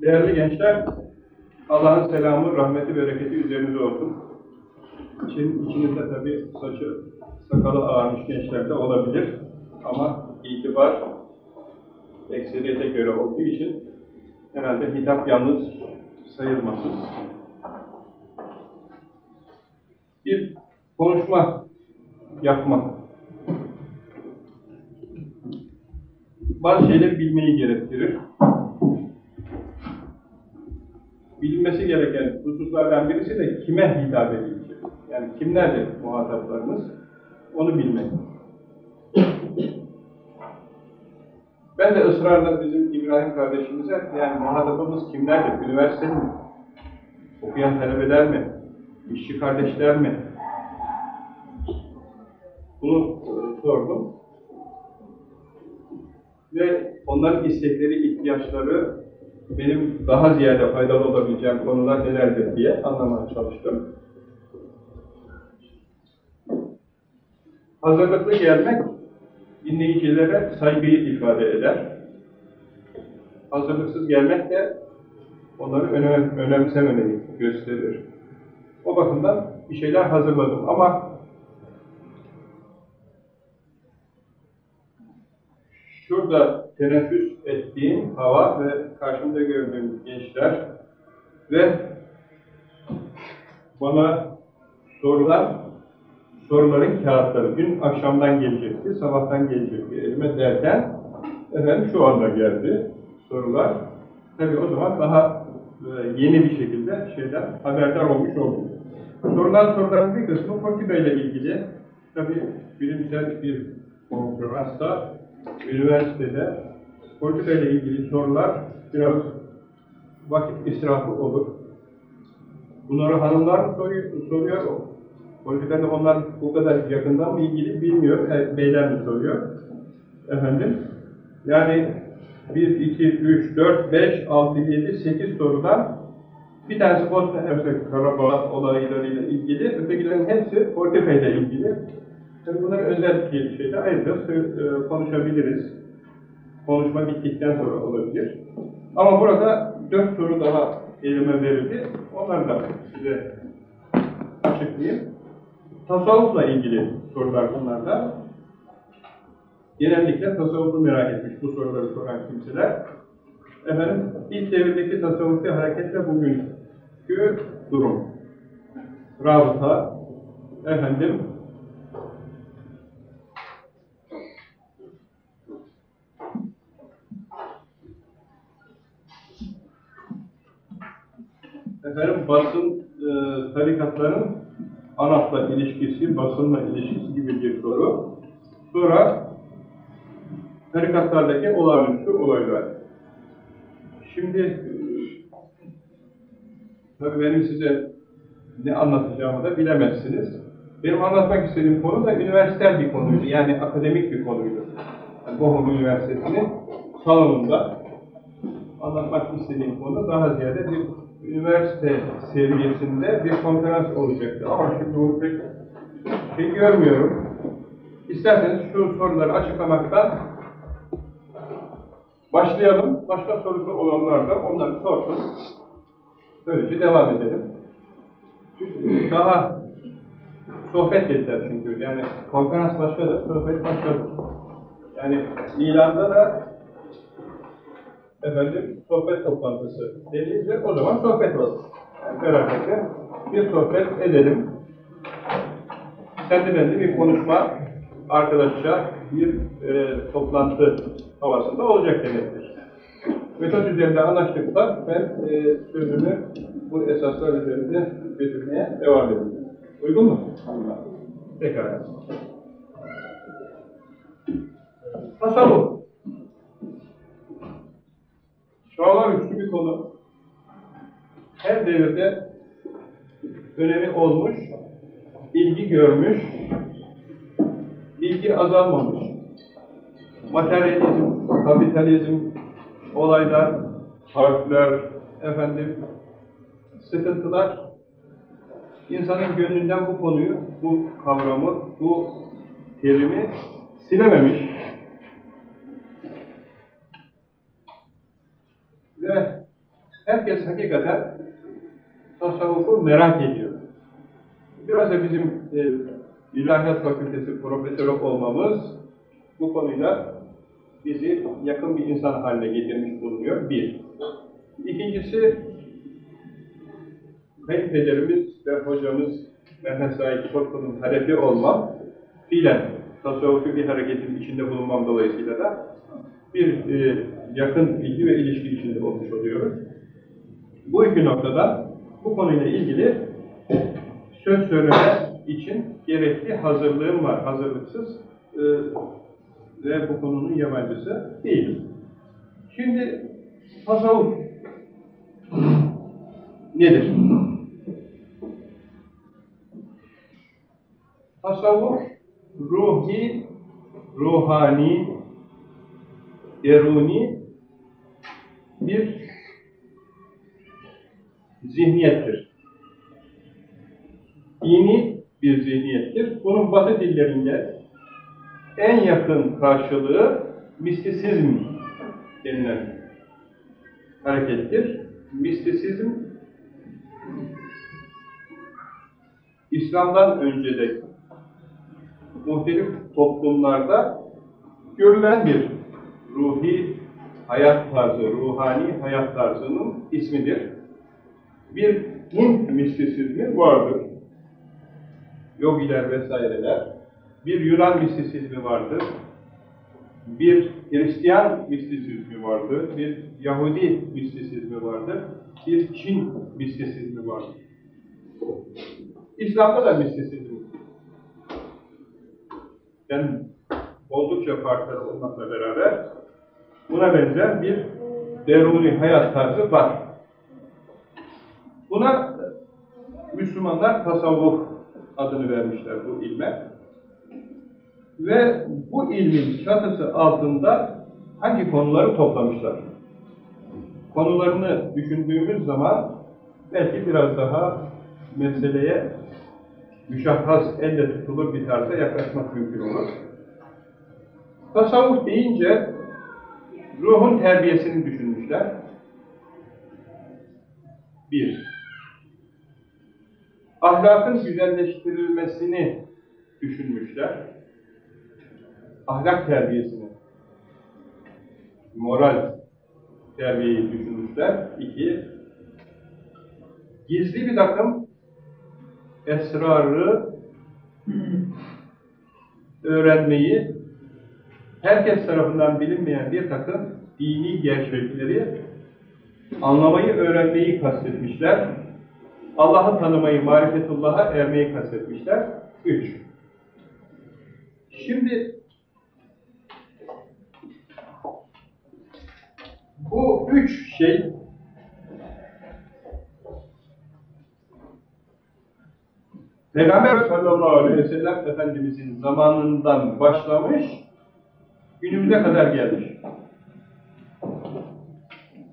Değerli gençler, Allah'ın selamı, rahmeti, bereketi üzerinize olsun. Şimdi içinizde tabii saçı, sakalı ağarmış gençler de olabilir. Ama itibar ekseriyete göre olduğu için herhalde hitap yalnız sayılmasın. Bir konuşma yapmak. Bazı şeyleri bilmeyi gerektirir. Bilinmesi gereken hususlardan birisi de kime hitap edilecek. Yani kimlerdir muhataplarımız, onu bilmek. Ben de ısrarla bizim İbrahim kardeşimize, yani muhatabımız kimlerdir? Üniversite mi? Okuyan talebeler mi? İşçi kardeşler mi? Bunu e, sordum. Ve onların istekleri, ihtiyaçları benim daha ziyade faydalı olabileceğim konular nelerdir diye anlamaya çalıştım. Hazırlıklı gelmek dinleyicilere saygıyı ifade eder. Hazırlıksız gelmek de onları önem, önemsememeyi gösterir. O bakımdan bir şeyler hazırladım ama şurada teneffüs ettiğim hava ve karşımda gördüğüm gençler ve bana sorulan soruların kağıtları dün akşamdan gelecekti, sabahtan gelecekti elime derken efendim şu anda geldi sorular. Tabi o zaman daha e, yeni bir şekilde şeyden haberdar olmuş oldum. Sorulan soruların bir kısmı Fortiba ile ilgili. Tabi bilimsel bir konferansta, üniversitede Fortiba ile ilgili sorular biraz vakit israfı olur. Bunları hanımlar soruyor? soruyor. Politikada onlar bu kadar yakından mı ilgili bilmiyor. E, beyler mi soruyor? Efendim? Yani 1, 2, 3, 4, 5, 6, 7, 8 sorudan bir tanesi Bosna Hersek Karabağ olaylarıyla ilgili, ötekilerin hepsi Fortepe ile ilgili. Tabii bunları özel bir şeyde ayrıca e, konuşabiliriz. Konuşma bittikten sonra olabilir. Ama burada dört soru daha elime verildi. Onları da size açıklayayım. Tasavvufla ilgili sorular bunlarda. Genellikle tasavvufu merak etmiş bu soruları soran kimseler. Efendim, ilk devirdeki tasavvufi hareketle bugünkü durum. Rabıta, efendim, efendim basın e, tarikatların ANAP'la ilişkisi, basınla ilişkisi gibi bir soru. Sonra tarikatlardaki olağanüstü olaylar. Şimdi e, tabii benim size ne anlatacağımı da bilemezsiniz. Benim anlatmak istediğim konu da üniversitel bir konuydu. Yani akademik bir konuydu. Yani Bochum Üniversitesi'nin salonunda anlatmak istediğim konu daha ziyade bir üniversite seviyesinde bir konferans olacaktı. Ama şimdi bunu pek şey görmüyorum. İsterseniz şu soruları açıklamaktan başlayalım. Başka sorusu olanlar da onları sorsun. Böylece devam edelim. Daha sohbet dediler çünkü. Yani konferans başladı, sohbet başladı. Yani ilanda da efendim sohbet toplantısı dediğimizde o zaman sohbet olur. Yani beraberce bir sohbet edelim. Kendilerinde bir konuşma arkadaşça bir e, toplantı havasında olacak demektir. Metot üzerinde anlaştıksa ben e, sözümü bu esaslar üzerinde götürmeye devam edeyim. Uygun mu? Allah. Pekala. Tasavvuf. Çağlar üstü bir konu. Her devirde önemi olmuş, ilgi görmüş, ilgi azalmamış. Materyalizm, kapitalizm, olaylar, harfler, efendim, sıkıntılar insanın gönlünden bu konuyu, bu kavramı, bu terimi silememiş. Ve herkes hakikaten tasavvufu merak ediyor. Biraz da bizim e, İlahiyat Fakültesi profesörü olmamız bu konuyla bizi yakın bir insan haline getirmiş bulunuyor. Bir. İkincisi, kayınpederimiz ve hocamız Mehmet Said Korkun'un talebi olmam, fiilen tasavvufi bir hareketin içinde bulunmam dolayısıyla da bir e, yakın bilgi ve ilişki içinde olmuş oluyoruz. Bu iki noktada bu konuyla ilgili söz söyleme için gerekli hazırlığım var. Hazırlıksız e, ve bu konunun yabancısı değilim. Şimdi tasavvuf nedir? Tasavvuf ruhi, ruhani, deruni bir zihniyettir. Dini bir zihniyettir. Bunun batı dillerinde en yakın karşılığı mistisizm denilen harekettir. Mistisizm İslam'dan önce de muhtelif toplumlarda görülen bir ruhi hayat tarzı, ruhani hayat tarzının ismidir. Bir Hint mistisizmi vardır. Yogiler vesaireler. Bir Yunan mistisizmi vardır. Bir Hristiyan mistisizmi vardır. Bir Yahudi mistisizmi vardır. Bir Çin mistisizmi vardır. İslam'da da mistisizm yani oldukça farklı olmakla beraber buna benzer bir deruni hayat tarzı var. Buna Müslümanlar tasavvuf adını vermişler bu ilme. Ve bu ilmin çatısı altında hangi konuları toplamışlar? Konularını düşündüğümüz zaman belki biraz daha meseleye müşahhas, elle tutulur bir tarzda yaklaşmak mümkün olur. Tasavvuf deyince ruhun terbiyesini düşünmüşler. Bir, ahlakın güzelleştirilmesini düşünmüşler. Ahlak terbiyesini, moral terbiyeyi düşünmüşler. İki, gizli bir takım esrarı öğrenmeyi herkes tarafından bilinmeyen bir takım dini gerçekleri anlamayı, öğrenmeyi kastetmişler. Allah'ı tanımayı, marifetullah'a ermeyi kastetmişler. Üç. Şimdi bu üç şey Peygamber sallallahu aleyhi ve sellem Efendimizin zamanından başlamış, günümüze kadar gelmiş.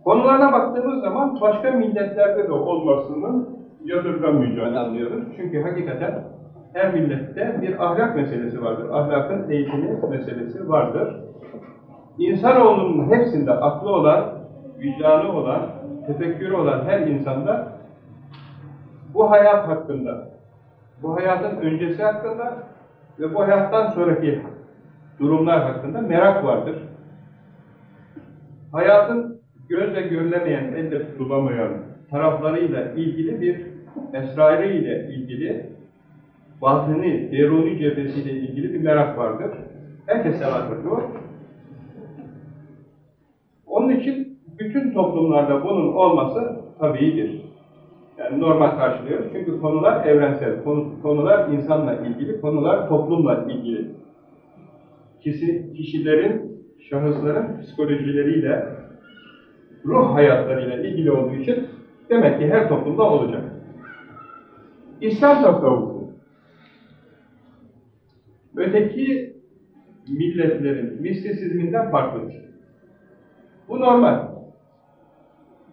Konularına baktığımız zaman başka milletlerde de olmasının yadırgamayacağını anlıyoruz. Çünkü hakikaten her millette bir ahlak meselesi vardır. Ahlakın eğitimi meselesi vardır. İnsanoğlunun hepsinde aklı olan, vicdanı olan, tefekkürü olan her insanda bu hayat hakkında, bu hayatın öncesi hakkında ve bu hayattan sonraki durumlar hakkında merak vardır. Hayatın gözle görülemeyen, elle tutulamayan taraflarıyla ilgili bir esrarı ile ilgili batını, deruni cephesiyle ilgili bir merak vardır. Herkese vardır bu. Onun için bütün toplumlarda bunun olması tabiidir. Yani normal karşılıyoruz. Çünkü konular evrensel, konular insanla ilgili, konular toplumla ilgili. Kişi, kişilerin, şahısların psikolojileriyle, ruh hayatlarıyla ilgili olduğu için demek ki her toplumda olacak. İslam tasavvufu öteki milletlerin mistisizminden farklıdır. Bu normal.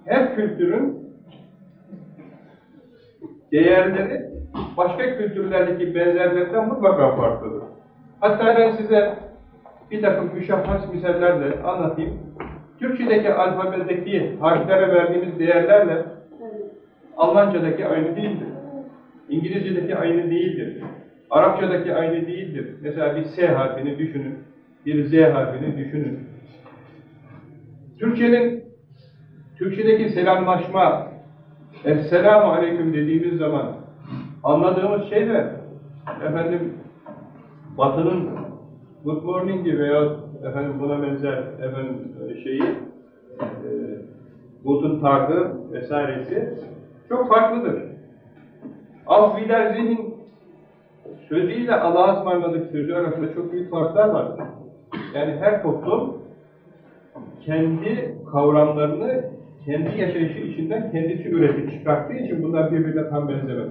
Her kültürün değerleri başka kültürlerdeki benzerlerinden mutlaka farklıdır. Hatta ben size bir takım müşahhas misallerle anlatayım. Türkçedeki alfabedeki harflere verdiğimiz değerlerle. Almancadaki aynı değildir. İngilizce'deki aynı değildir. Arapçadaki aynı değildir. Mesela bir S harfini düşünün, bir Z harfini düşünün. Türkçenin, Türkçedeki selamlaşma, Esselamu Aleyküm dediğimiz zaman anladığımız şey de efendim Batı'nın Good Morning'i veya efendim buna benzer efendim şeyi e, Tag'ı vesairesi çok farklıdır. Auf Wiedersehen'in sözüyle Allah'a ısmarladık sözü arasında çok büyük farklar vardır. Yani her toplum kendi kavramlarını kendi yaşayışı içinden kendisi üretip çıkarttığı için bunlar birbirine tam benzemez.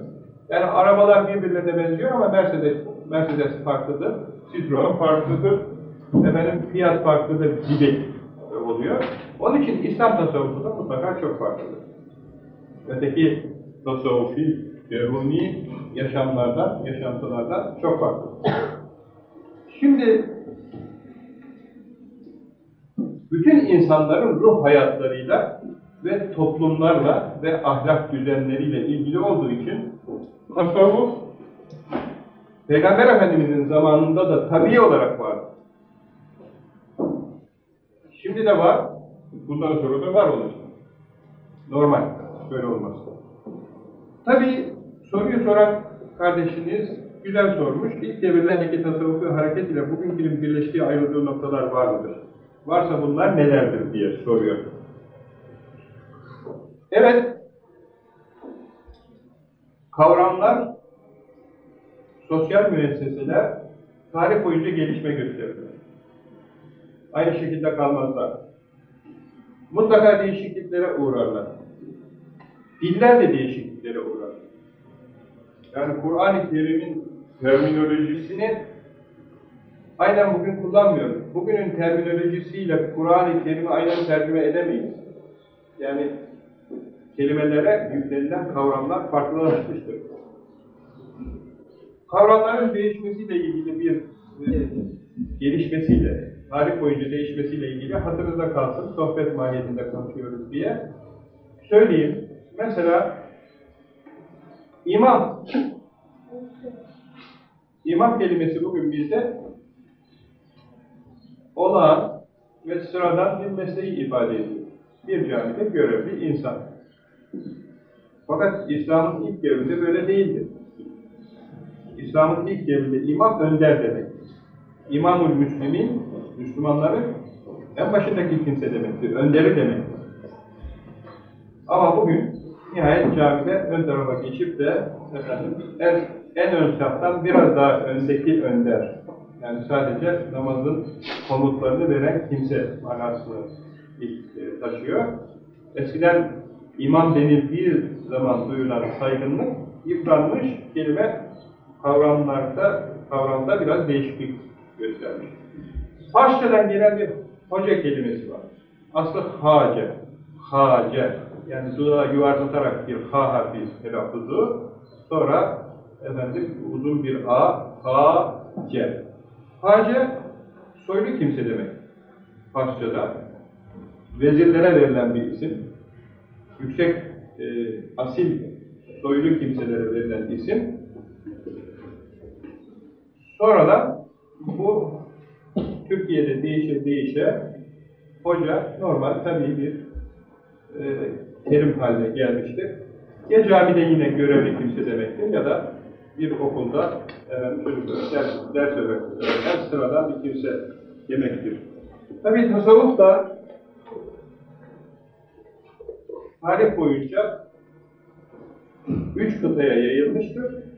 Yani arabalar birbirine benziyor ama Mercedes, Mercedes farklıdır, Citroen farklıdır, efendim Fiat farklıdır gibi oluyor. Onun için İslam tasavvufu da mutlaka çok farklıdır. Öteki tasavvufi, deruni yaşamlardan, yaşantılardan çok farklı. Şimdi bütün insanların ruh hayatlarıyla ve toplumlarla ve ahlak düzenleriyle ilgili olduğu için tasavvuf Peygamber Efendimiz'in zamanında da tabii olarak vardı. Şimdi de var, bundan sonra da var olacak. Normal, böyle olmaz. Tabii soruyu soran kardeşiniz güzel sormuş. İlk devirlerdeki tasavvufi hareket ile bugünkünün birleştiği ayrıldığı noktalar var mıdır? Varsa bunlar nelerdir diye soruyor. Evet, kavramlar, sosyal müesseseler tarih boyunca gelişme gösterirler. Aynı şekilde kalmazlar. Mutlaka değişikliklere uğrarlar. Diller de değişikliklere uğrar. Yani Kur'an-ı Kerim'in terminolojisini aynen bugün kullanmıyoruz. Bugünün terminolojisiyle Kur'an-ı Kerim'i aynen tercüme edemeyiz. Yani kelimelere yüklenilen kavramlar farklılaşmıştır. Kavramların değişmesiyle ilgili bir e, gelişmesiyle, tarih boyunca değişmesiyle ilgili hatırınızda kalsın, sohbet mahiyetinde konuşuyoruz diye söyleyeyim. Mesela imam. İmam kelimesi bugün bizde olağan ve sıradan bir mesleği ifade ediyor. Bir camide görevli insan. Fakat İslam'ın ilk devrinde böyle değildi. İslam'ın ilk devrinde imam önder demek. İmamul Müslümin, Müslümanların en başındaki kimse demektir, önderi demektir. Ama bugün nihayet camide ön tarafa geçip de efendim, en, en ön saftan biraz daha öndeki önder. Yani sadece namazın komutlarını veren kimse manasını e, taşıyor. Eskiden imam denildiği zaman duyulan saygınlık yıpranmış kelime kavramlarda, kavramda biraz değişiklik göstermiş. Farsçadan gelen bir hoca kelimesi var. Aslı hace, hace. Yani dudağı yuvarlatarak bir ha harfi telaffuzu, sonra efendim uzun bir a, ha, c. Hace, soylu kimse demek. Farsçada. Vezirlere verilen bir isim. Yüksek, e, asil, soylu kimselere verilen isim. Sonradan bu Türkiye'de değişe değişe hoca normal tabii bir e, terim haline gelmiştir. Ya camide yine görevli kimse demektir ya da bir okulda efendim, çocuklara ders, ders öğreten sıradan bir kimse demektir. Tabii tasavvuf da tarih boyunca üç kıtaya yayılmıştır.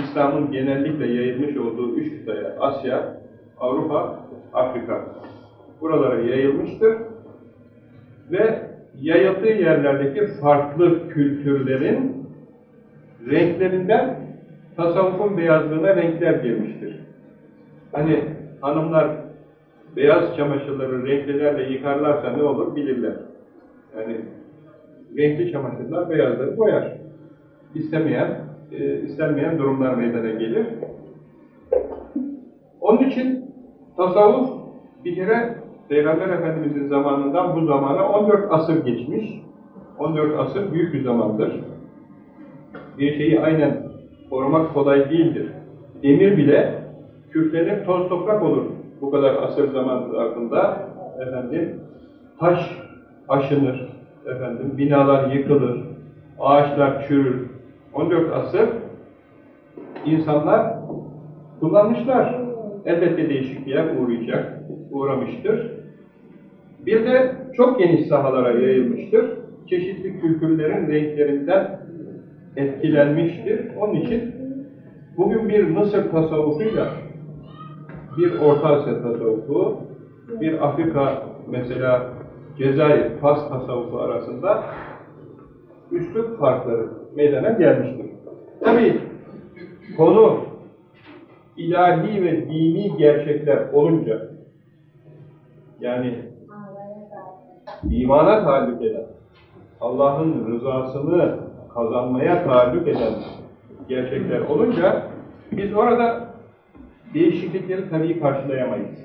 İslam'ın genellikle yayılmış olduğu üç kıtaya, Asya, Avrupa, Afrika, buralara yayılmıştır. Ve yayıldığı yerlerdeki farklı kültürlerin renklerinden tasavvufun beyazlığına renkler girmiştir. Hani hanımlar beyaz çamaşırları renklilerle yıkarlarsa ne olur bilirler. Yani renkli çamaşırlar beyazları boyar. İstemeyen, e, istenmeyen durumlar meydana gelir. Onun için tasavvuf bir kere Peygamber Efendimiz'in zamanından bu zamana 14 asır geçmiş. 14 asır büyük bir zamandır. Bir şeyi aynen korumak kolay değildir. Demir bile küflenir, toz toprak olur bu kadar asır zaman zarfında. Efendim, taş aşınır, efendim, binalar yıkılır, ağaçlar çürür. 14 asır insanlar kullanmışlar. Elbette değişikliğe uğrayacak, uğramıştır. Bir de çok geniş sahalara yayılmıştır. Çeşitli kültürlerin renklerinden etkilenmiştir. Onun için bugün bir Mısır tasavvufuyla bir Orta Asya tasavvufu, bir Afrika mesela Cezayir, Fas tasavvufu arasında üslup farkları meydana gelmiştir. Tabii konu ilahi ve dini gerçekler olunca yani imana taalluk eden, Allah'ın rızasını kazanmaya taalluk eden gerçekler olunca biz orada değişiklikleri tabii karşılayamayız.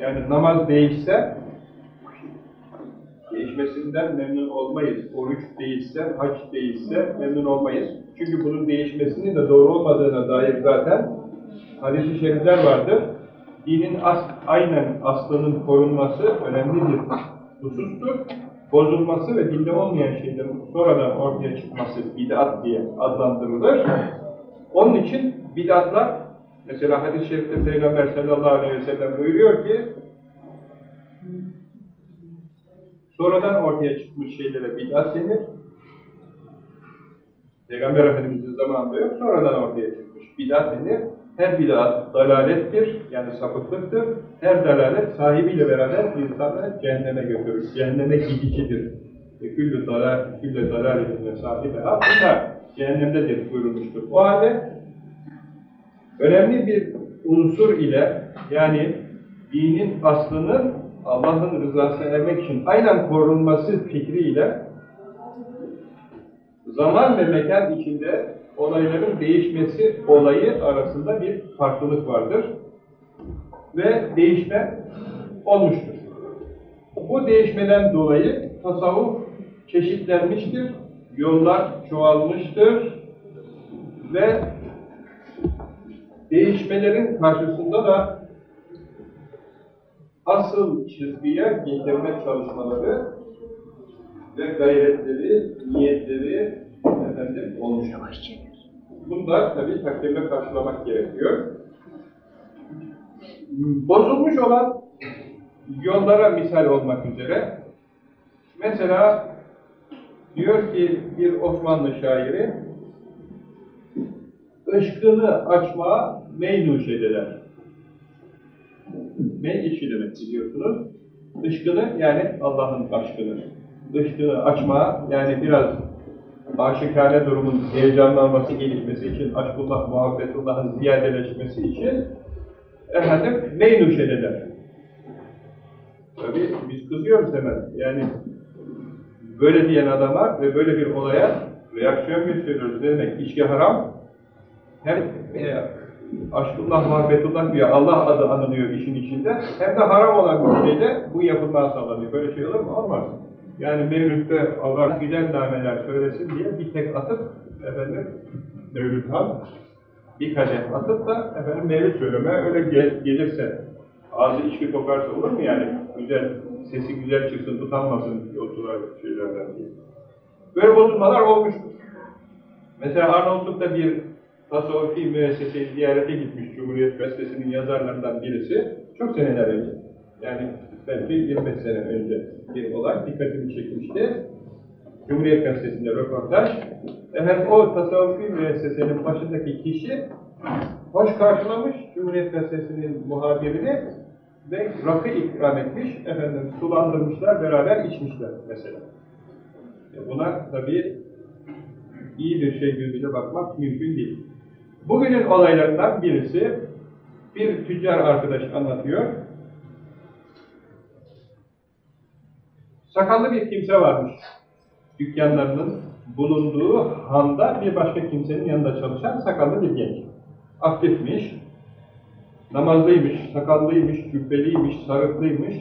Yani namaz değişse değişmesinden memnun olmayız. Oruç değişse, hac değişse memnun olmayız. Çünkü bunun değişmesinin de doğru olmadığına dair zaten hadis-i şerifler vardır. Dinin as aynen aslının korunması önemli bir husustur. Bozulması ve dinde olmayan şeylerin sonradan ortaya çıkması bid'at diye adlandırılır. Onun için bid'atlar, mesela hadis-i şerifte Peygamber sallallahu aleyhi ve sellem buyuruyor ki, sonradan ortaya çıkmış şeylere bid'at denir. Peygamber Efendimiz'in zamanında yok, sonradan ortaya çıkmış bid'at denir. Her bid'at dalalettir, yani sapıklıktır. Her dalalet sahibiyle beraber insanı cehenneme götürür. Cehenneme gidicidir. Ve küllü dalal, küllü dalaletine sahibi ha, bunlar cehennemdedir buyurulmuştur. O halde önemli bir unsur ile yani dinin aslının Allah'ın rızasına ermek için aynen korunması fikriyle zaman ve mekan içinde olayların değişmesi olayı arasında bir farklılık vardır. Ve değişme olmuştur. Bu değişmeden dolayı tasavvuf çeşitlenmiştir, yollar çoğalmıştır ve değişmelerin karşısında da asıl çizgiye getirme çalışmaları ve gayretleri, niyetleri efendim olmuştur. Bunlar tabii takdirle karşılamak gerekiyor. Bozulmuş olan yollara misal olmak üzere mesela diyor ki bir Osmanlı şairi ışkını açmaya meynuş ediler. Mey işi demek biliyorsunuz. Işkını yani Allah'ın aşkını. Işkını açma yani biraz aşikare durumun heyecanlanması, gelişmesi için, aşkullah, muhabbetullahın ziyadeleşmesi için efendim meynuş ederler. Tabii biz kızıyoruz hemen. Yani böyle diyen adama ve böyle bir olaya reaksiyon gösteriyoruz. Ne demek? İçki haram. Hem aşkullah, muhabbetullah diyor, Allah adı anılıyor işin içinde. Hem de haram olan bir şeyde bu yapılmaz sağlanıyor. Böyle şey olur mu? Olmaz. Yani Mevlüt'te Allah güzel nameler söylesin diye bir tek atıp efendim Mevlüt Han bir kadeh atıp da efendim Mevlüt söyleme öyle gel, gelirse ağzı içki kokarsa olur mu yani? Güzel, sesi güzel çıksın, tutanmasın yolcular şeylerden diye. Böyle bozulmalar olmuştur. Mesela Arnavutluk'ta bir tasavvufi müesseseyi ziyarete gitmiş Cumhuriyet Gazetesi'nin yazarlarından birisi. Çok seneler önce. Yani belki 25 sene önce bir olay dikkatimi çekmişti. Cumhuriyet Gazetesi'nde röportaj. Efendim o tasavvufi müessesenin başındaki kişi hoş karşılamış Cumhuriyet Gazetesi'nin muhabirini ve rakı ikram etmiş, efendim sulandırmışlar, beraber içmişler mesela. E buna tabii iyi bir şey gözüyle bakmak mümkün değil. Bugünün olaylarından birisi, bir tüccar arkadaş anlatıyor. Sakallı bir kimse varmış. Dükkanlarının bulunduğu handa bir başka kimsenin yanında çalışan sakallı bir genç. Aktifmiş, namazlıymış, sakallıymış, cübbeliymiş, sarıklıymış.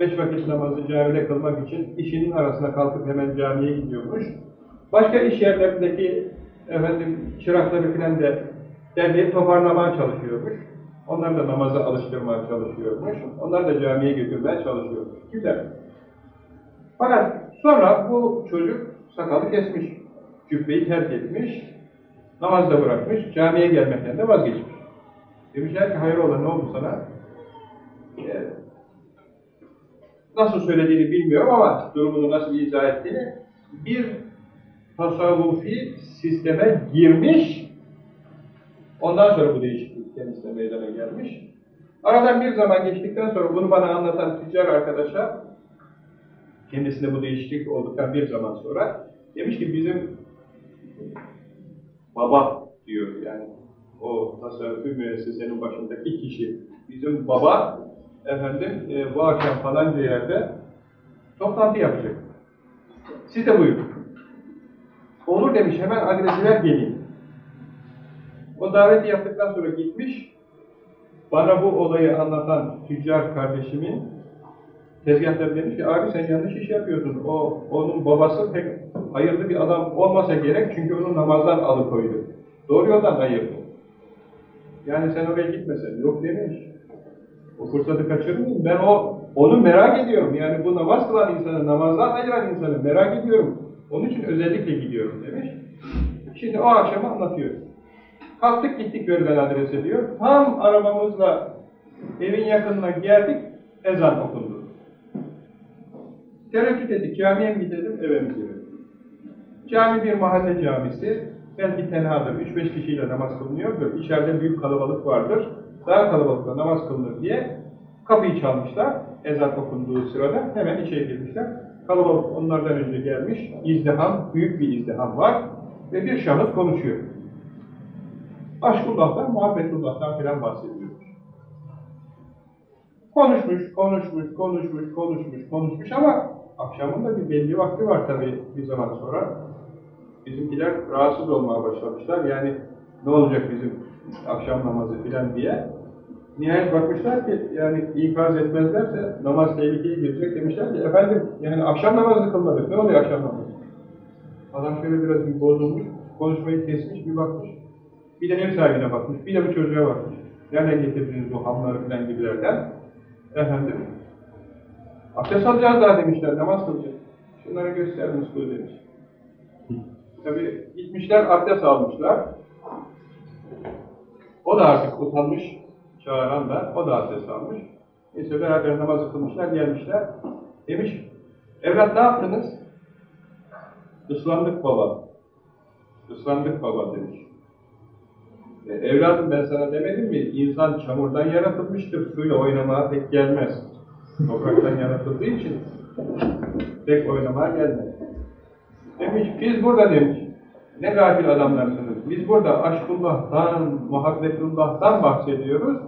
beş vakit namazı camide kılmak için işinin arasına kalkıp hemen camiye gidiyormuş. Başka iş yerlerindeki efendim çırakları filan da derleyip toparlamaya çalışıyormuş. Onlar da namaza alıştırmaya çalışıyormuş. Onlar da camiye götürmeye çalışıyormuş. Güzel. Fakat sonra bu çocuk sakalı kesmiş. Cübbeyi terk etmiş. Namazda bırakmış. Camiye gelmekten de vazgeçmiş. Demişler ki hayrola ne oldu sana? Ee, nasıl söylediğini bilmiyorum ama durumunu nasıl izah ettiğini bir tasavvufi sisteme girmiş ondan sonra bu değişiklik kendisine meydana gelmiş. Aradan bir zaman geçtikten sonra bunu bana anlatan tüccar arkadaşa kendisine bu değişiklik olduktan bir zaman sonra demiş ki bizim baba diyor yani o tasavvufi müessesenin başındaki kişi bizim baba efendim e, bu akşam falanca yerde toplantı yapacak. Siz de buyurun. Olur demiş hemen adresiler gelin. O daveti yaptıktan sonra gitmiş. Bana bu olayı anlatan tüccar kardeşimin tezgahları demiş ki abi sen yanlış iş yapıyorsun. O onun babası pek hayırlı bir adam olmasa gerek çünkü onu namazdan alıkoydu. Doğru yoldan ayırdı. Yani sen oraya gitmesen. Yok demiş. O fırsatı kaçırmayayım. Ben o onu merak ediyorum. Yani bu namaz kılan insanı, namazdan ayıran insanı merak ediyorum. Onun için özellikle gidiyorum demiş. Şimdi o akşamı anlatıyor. Kalktık gittik verilen adrese diyor. Tam arabamızla evin yakınına geldik, ezan okundu. Tereddüt ettik, camiye mi gidelim, eve mi gidelim? Cami bir mahalle camisi, belki tenhadır, 3-5 kişiyle namaz kılınıyordur, içeride büyük kalabalık vardır, daha kalabalıkla namaz kılınır diye kapıyı çalmışlar, ezan okunduğu sırada hemen içeri girmişler. Kalabalık onlardan önce gelmiş, izdiham, büyük bir izdiham var ve bir şahıs konuşuyor. Aşkullah'tan, muhabbetullah'tan filan bahsediyor. Konuşmuş, konuşmuş, konuşmuş, konuşmuş, konuşmuş ama akşamın da bir belli vakti var tabii bir zaman sonra. Bizimkiler rahatsız olmaya başlamışlar. Yani ne olacak bizim akşam namazı filan diye. Nihayet bakmışlar ki yani ikaz etmezlerse namaz tehlikeye girecek demişler ki efendim yani akşam namazı kılmadık. Ne oluyor akşam namazı? Adam şöyle biraz bir bozulmuş, konuşmayı kesmiş, bir bakmış. Bir de ev sahibine bakmış, bir de bu çocuğa bakmış. Nereden getirdiniz bu hamları filan gibilerden? Efendim, abdest alacağız daha demişler, namaz kılacağız. Şunları göster muskul demiş. Tabi gitmişler, abdest almışlar. O da artık utanmış, çağıran da, o da abdest almış. Neyse beraber namazı kılmışlar, gelmişler. Demiş, evlat ne yaptınız? Islandık baba. Islandık baba demiş. E, evladım ben sana demedim mi? İnsan çamurdan yaratılmıştır, suyla oynamaya pek gelmez. Topraktan yaratıldığı için pek oynamaya gelmez. Demiş, biz burada demiş, ne gafil adamlarsınız. Biz burada aşkullah'tan, muhabbetullah'tan bahsediyoruz.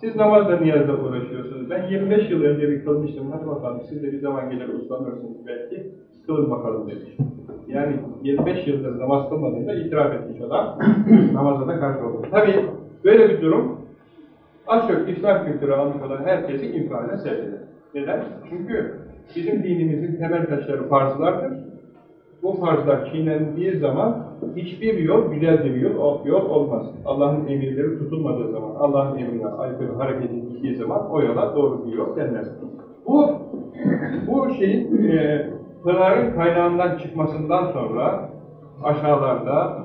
Siz namazla niyazla uğraşıyorsunuz. Ben 25 yıl önce bir kılmıştım. Hadi bakalım siz de bir zaman gelir uslanırsınız belki. Kılın bakalım demiş. Yani 25 yıldır namaz kılmadığında itiraf etmiş adam. namaza da karşı oldu. Tabii böyle bir durum az çok İslam kültürü almış olan herkesi infiale sevk eder. Neden? Çünkü bizim dinimizin temel taşları farzlardır. Bu farzlar çiğnendiği zaman hiçbir yol güzel bir yol, yol olmaz. Allah'ın emirleri tutulmadığı zaman, Allah'ın emrine aykırı hareket edildiği zaman o yola doğru bir yol denmez. Bu, bu şeyin e, Pınar'ın kaynağından çıkmasından sonra aşağılarda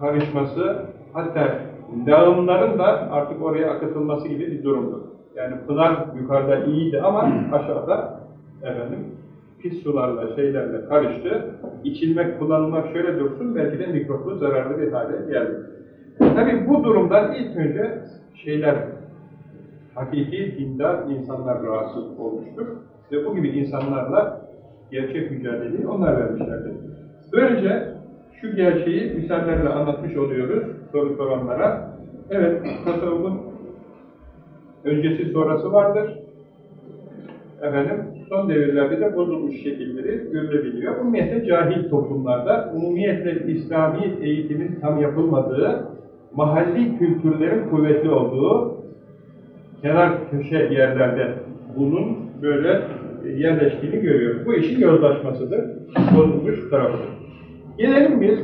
karışması, hatta lağımların da artık oraya akıtılması gibi bir durumdu. Yani Pınar yukarıda iyiydi ama aşağıda efendim pis sularla, şeylerle karıştı. İçilmek, kullanılmak şöyle dursun, belki de mikroplu, zararlı bir hale geldi. Tabii bu durumdan ilk önce şeyler, hakiki dindar insanlar rahatsız olmuştur. Ve bu gibi insanlarla gerçek mücadeleyi onlar vermişlerdir. Böylece şu gerçeği misallerle anlatmış oluyoruz soru soranlara. Evet, tasavvufun öncesi sonrası vardır. Efendim, son devirlerde de bozulmuş şekilleri görülebiliyor. Umumiyetle cahil toplumlarda, umumiyetle İslami eğitimin tam yapılmadığı, mahalli kültürlerin kuvvetli olduğu, kenar köşe yerlerde bunun böyle yerleştiğini görüyoruz. Bu işin yozlaşmasıdır, bozulmuş tarafıdır. Gelelim biz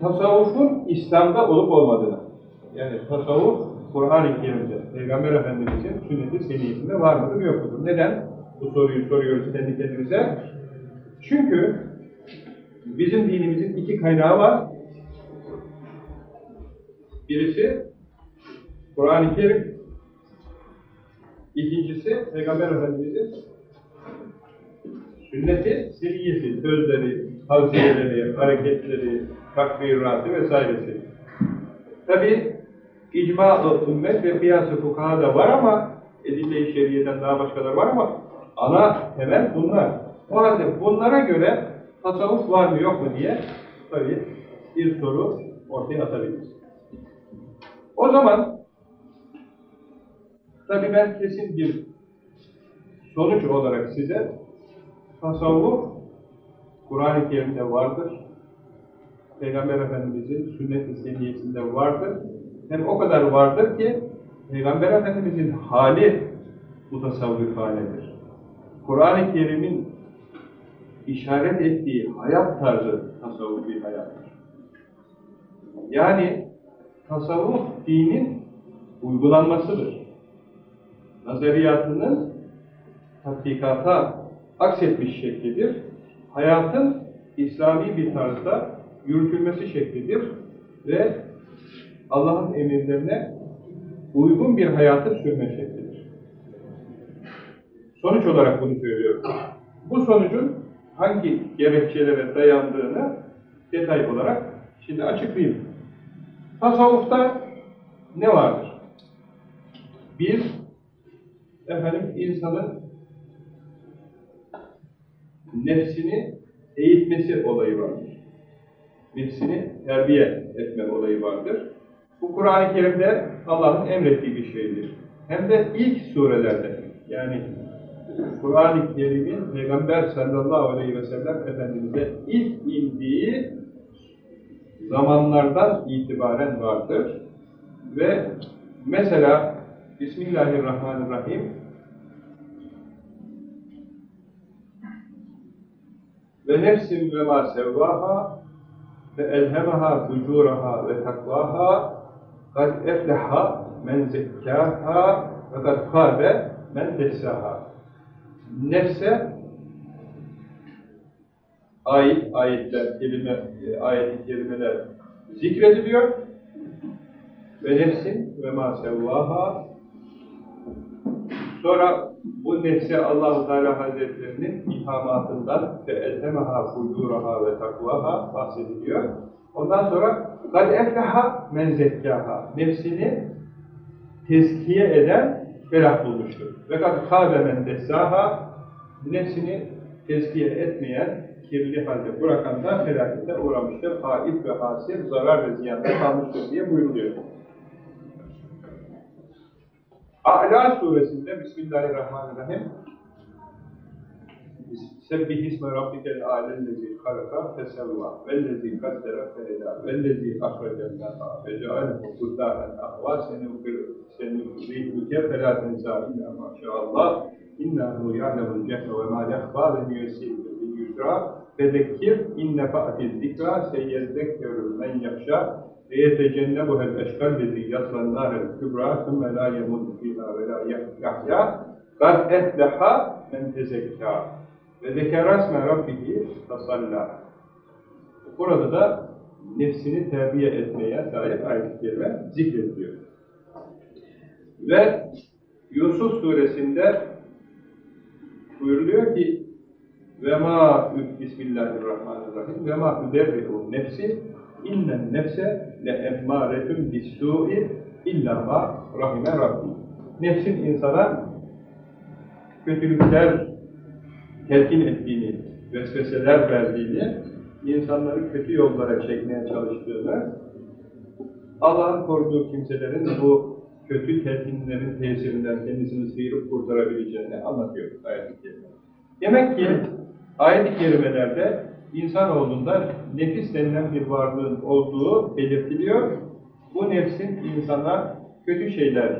tasavvufun İslam'da olup olmadığına. Yani tasavvuf Kur'an-ı Kerim'de, Peygamber Efendimiz'in sünnet-i seniyesinde var mıdır yok mudur? Neden bu soruyu soruyoruz kendi kendimize? Çünkü bizim dinimizin iki kaynağı var. Birisi Kur'an-ı Kerim, ikincisi Peygamber Efendimiz'in sünneti, seniyesi, sözleri, tavsiyeleri, hareketleri, takbiratı vesairesi. Tabi icma-ı ümmet ve fukaha da var ama edille-i şeriyeden daha başkaları var ama ana temel bunlar. O halde bunlara göre tasavvuf var mı yok mu diye tabi bir soru ortaya atabiliriz. O zaman tabi ben kesin bir sonuç olarak size tasavvuf Kur'an-ı Kerim'de vardır. Peygamber Efendimiz'in sünnet-i seniyesinde vardır. Hem o kadar vardır ki Peygamber Efendimiz'in hali mutasavvıf halidir. Kur'an-ı Kerim'in işaret ettiği hayat tarzı tasavvufi hayattır. Yani tasavvuf dinin uygulanmasıdır. Nazariyatının tatbikata aksetmiş şeklidir. Hayatın İslami bir tarzda yürütülmesi şeklidir ve Allah'ın emirlerine uygun bir hayatı sürme şeklidir. Sonuç olarak bunu söylüyorum. Bu sonucun hangi gerekçelere dayandığını detay olarak şimdi açıklayayım. Tasavvufta ne vardır? Bir, efendim insanın nefsini eğitmesi olayı vardır. Nefsini terbiye etme olayı vardır. Bu Kur'an-ı Kerim'de Allah'ın emrettiği bir şeydir. Hem de ilk surelerde yani Kur'an-ı Kerim'in Peygamber sallallahu aleyhi ve sellem Efendimiz'e ilk indiği zamanlardan itibaren vardır. Ve mesela Bismillahirrahmanirrahim. Ve nefsin ve ma sevvaha ve elhemaha fucuraha ve takvaha kad efleha men zekkaha ve kad kâbe men dessaha nefse ayet, ayetler, kelime, e, ayet-i kerimeler zikrediliyor. Ve nefsin ve ma sevvaha sonra bu nefse Allah-u Teala Hazretlerinin ilhamatından ve elhemaha fucuraha ve takvaha bahsediliyor. Ondan sonra kad efleha men zekkaha nefsini tezkiye eden felah bulmuştur. Ve kad kâbe men nefsini tezkiye etmeyen, kirli halde bırakan da felakete uğramıştır. Haib ve hasir, zarar ve ziyanda kalmıştır diye buyuruluyor. A'la suresinde Bismillahirrahmanirrahim. Sebbih isme rabbikel âlellezi halaka fesevva vellezi kaddere feyda vellezi ve cealehu kuddâhen ahvâ senufrîhüke felâ tensâ illâ maşallah innâhu ya'lemul cehle ve mâ yahfâ ve niyesîhü bil yüzrâ fezekkir inne fa'atiz zikra seyyezekkerü men yakşâ yetecennebuhel eşkallezi yaslan nârel kübrâ sümme lâ yemut fîhâ ve lâ yahya kad efleha men tezekkâ ve zekerasme rabbihi tasalla. Burada da nefsini terbiye etmeye dair ayet-i kerime zikrediliyor. Ve Yusuf suresinde buyuruluyor ki ve ma Bismillahirrahmanirrahim ve ma nefsi innen nefse emmâretun bis-sû'i illa ma rahime rabbi. Nefsin insana kötülükler telkin ettiğini, vesveseler verdiğini, insanları kötü yollara çekmeye çalıştığını, Allah'ın koruduğu kimselerin bu kötü telkinlerin tesirinden kendisini sıyırıp kurtarabileceğini anlatıyor ayet-i kerime. Demek ki ayet-i kerimelerde insanoğlunda nefis denilen bir varlığın olduğu belirtiliyor. Bu nefsin insana kötü şeyler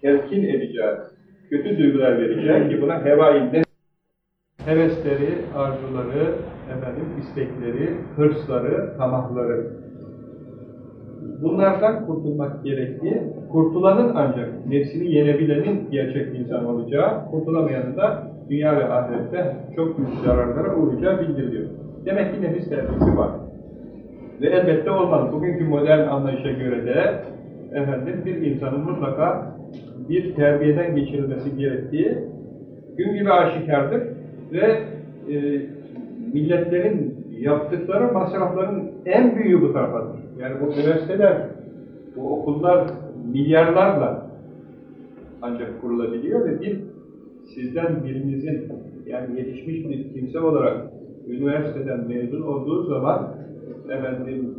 telkin edeceği, kötü duygular verecek ki buna hevai hevesleri, arzuları, efendim, istekleri, hırsları, tamahları. Bunlardan kurtulmak gerektiği, kurtulanın ancak nefsini yenebilenin gerçek insan olacağı, kurtulamayanın da dünya ve ahirette çok büyük zararlara uğrayacağı bildiriliyor. Demek ki nefis terbiyesi var. Ve elbette olmalı. Bugünkü modern anlayışa göre de efendim bir insanın mutlaka bir terbiyeden geçirilmesi gerektiği gün gibi aşikardır ve e, milletlerin yaptıkları masrafların en büyüğü bu tarafadır. Yani bu üniversiteler, bu okullar milyarlarla ancak kurulabiliyor ve bir sizden birinizin yani yetişmiş bir kimse olarak üniversiteden mezun olduğu zaman efendim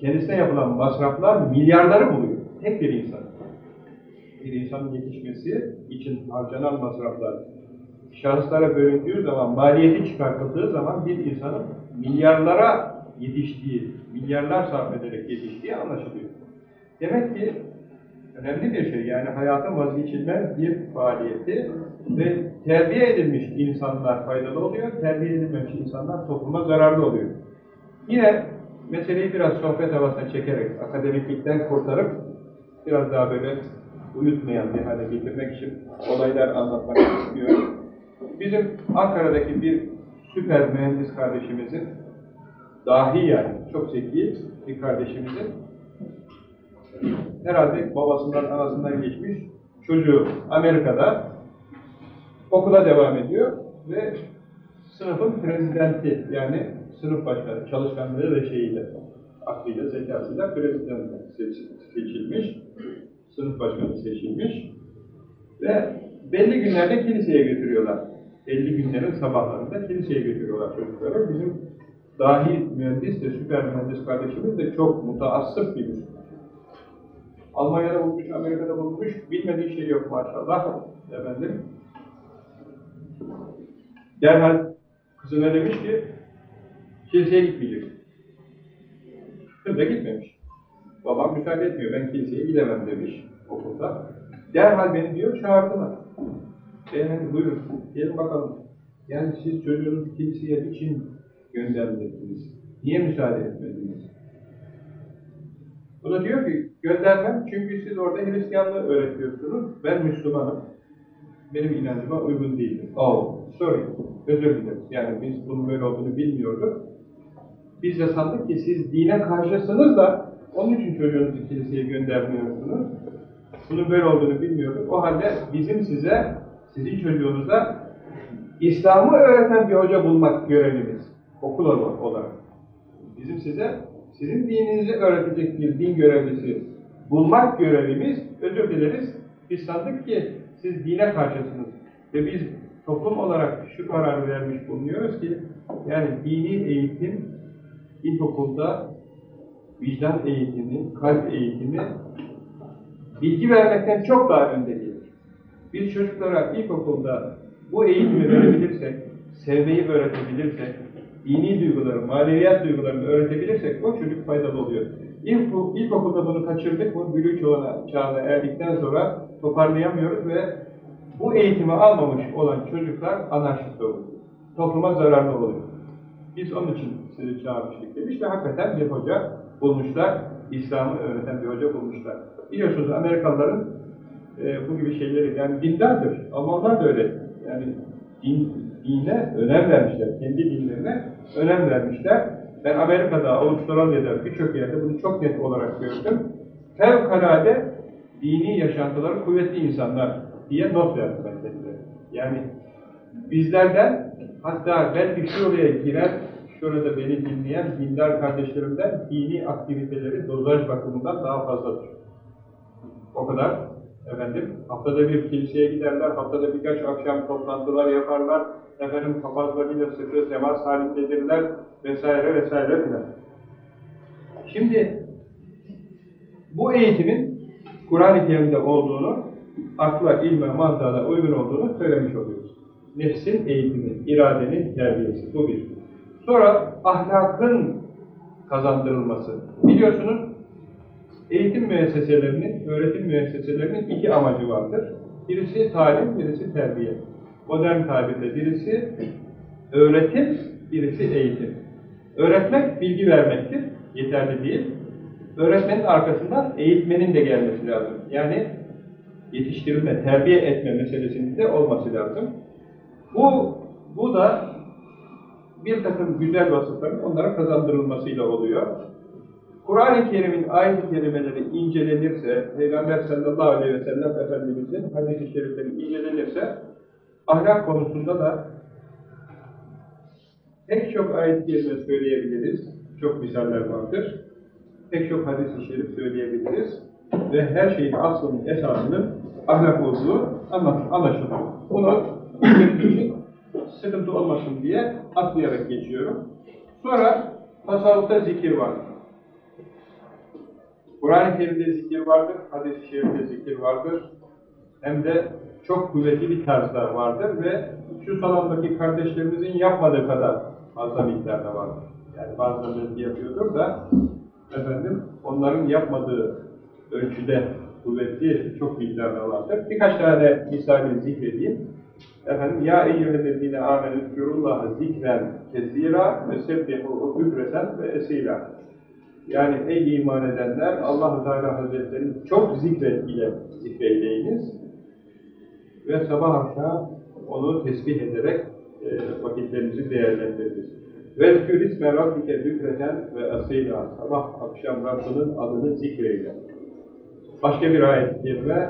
kendisine yapılan masraflar milyarları buluyor. Tek bir insan. Bir insanın yetişmesi için harcanan masraflar şahıslara bölündüğü zaman, maliyeti çıkartıldığı zaman bir insanın milyarlara yetiştiği, milyarlar sarf ederek yetiştiği anlaşılıyor. Demek ki önemli bir şey. Yani hayatın vazgeçilmez bir faaliyeti ve terbiye edilmiş insanlar faydalı oluyor, terbiye edilmemiş insanlar topluma zararlı oluyor. Yine meseleyi biraz sohbet havasına çekerek, akademiklikten kurtarıp biraz daha böyle uyutmayan bir hale getirmek için olaylar anlatmak istiyorum. Bizim Ankara'daki bir süper mühendis kardeşimizin, dahi yani, çok zeki bir kardeşimizin herhalde babasından, anasından geçmiş çocuğu Amerika'da okula devam ediyor ve sınıfın prezidenti yani sınıf başkanı, çalışkanlığı ve şeyiyle, aklıyla, zekasıyla prezident seçilmiş, sınıf başkanı seçilmiş ve belli günlerde kiliseye götürüyorlar. Belli günlerin sabahlarında kiliseye götürüyorlar çocukları. Bizim dahi mühendis de, süper mühendis kardeşimiz de çok mutaassıp bir Müslüman. Almanya'da bulmuş, Amerika'da bulmuş, bilmediği şey yok maşallah. Efendim. Derhal kızına demiş ki, kiliseye gitmeyecek. Kız da gitmemiş. Babam müsaade etmiyor, ben kiliseye gidemem demiş okulda. Derhal beni diyor, çağırdılar. Beyefendi buyurun, gelin bakalım. Yani siz çocuğunuzu kiliseye için göndermediniz. Niye müsaade etmediniz? Bu da diyor ki, göndermem çünkü siz orada Hristiyanlığı öğretiyorsunuz, ben Müslümanım. Benim inancıma uygun değildir. Oh, sorry, özür dileriz. Yani biz bunun böyle olduğunu bilmiyorduk. Biz de sandık ki siz dine karşısınız da onun için çocuğunuzu kiliseye göndermiyorsunuz. Bunun böyle olduğunu bilmiyorduk. O halde bizim size, sizin çocuğunuza İslam'ı öğreten bir hoca bulmak görevimiz. Okul olarak. Bizim size, sizin dininizi öğretecek bir din görevlisi bulmak görevimiz. Özür dileriz. Biz sandık ki siz dine karşısınız. Ve biz toplum olarak şu kararı vermiş bulunuyoruz ki, yani dini eğitim ilkokulda vicdan eğitimi, kalp eğitimi bilgi vermekten çok daha önde gelir. Biz çocuklara ilkokulda bu eğitimi verebilirsek, sevmeyi öğretebilirsek, dini duyguları, maneviyat duygularını öğretebilirsek o çocuk faydalı oluyor. İlk, ilkokulda bunu kaçırdık, bu bülü çağına, çağına erdikten sonra toparlayamıyoruz ve bu eğitimi almamış olan çocuklar anarşist oluyor. Topluma zararlı oluyor. Biz onun için sizi çağırmıştık demiş ve hakikaten bir hoca bulmuşlar. İslam'ı öğreten bir hoca bulmuşlar. Biliyorsunuz Amerikalıların e, bu gibi şeyleri, yani dindardır. Almanlar da öyle. Yani din, dine önem vermişler. Kendi dinlerine önem vermişler. Ben Amerika'da, Avustralya'da birçok yerde bunu çok net olarak gördüm. Fevkalade dini yaşantıları kuvvetli insanlar diye not verdim ben. Yani bizlerden hatta belki şuraya giren, şurada beni dinleyen dindar kardeşlerimden dini aktiviteleri dozaj bakımından daha fazladır. O kadar efendim haftada bir kiliseye giderler, haftada birkaç akşam toplantılar yaparlar, efendim papazlarıyla sıkı temas halindedirler vesaire vesaire filan. Şimdi bu eğitimin Kur'an-ı Kerim'de olduğunu, akla, ilme, mantığa uygun olduğunu söylemiş oluyoruz. Nefsin eğitimi, iradenin terbiyesi. Bu bir. Sonra ahlakın kazandırılması. Biliyorsunuz eğitim müesseselerinin, öğretim müesseselerinin iki amacı vardır. Birisi talim, birisi terbiye. Modern tabirle birisi öğretim, birisi eğitim. Öğretmek bilgi vermektir, yeterli değil. Öğretmenin arkasından eğitmenin de gelmesi lazım. Yani yetiştirilme, terbiye etme meselesinde olması lazım. Bu, bu da bir takım güzel vasıfların onlara kazandırılmasıyla oluyor. Kur'an-ı Kerim'in ayet-i kerimeleri incelenirse, Peygamber sallallahu aleyhi ve sellem Efendimiz'in hadis-i şerifleri incelenirse, ahlak konusunda da pek çok ayet-i kerime söyleyebiliriz. Çok misaller vardır. Pek çok hadis-i şerif söyleyebiliriz. Ve her şeyin aslının, esasının ahlak olduğu anlaşılır. Bunu için sıkıntı olmasın diye atlayarak geçiyorum. Sonra tasavvufta zikir var. Kur'an-ı Kerim'de zikir vardır, hadis-i şerifte zikir vardır. Hem de çok kuvvetli bir tarzda vardır ve şu salondaki kardeşlerimizin yapmadığı kadar fazla miktarda vardır. Yani bazıları yapıyordur da efendim onların yapmadığı ölçüde kuvvetli çok miktarda vardır. Birkaç tane misali zikredeyim. Efendim ya eyyühellezine amenü zkurullaha zikren kesira ve sebbihuhu bükreten ve esila. Yani ey iman edenler Allah-u Teala Hazretlerini çok zikret ile zikreyleyiniz ve sabah akşam onu tesbih ederek e, vakitlerinizi değerlendiriniz. وَذْكُرْ اِسْمَ رَبِّكَ bükreten ve asıyla sabah akşam Rabbinin adını zikreyle. Başka bir ayet-i kerime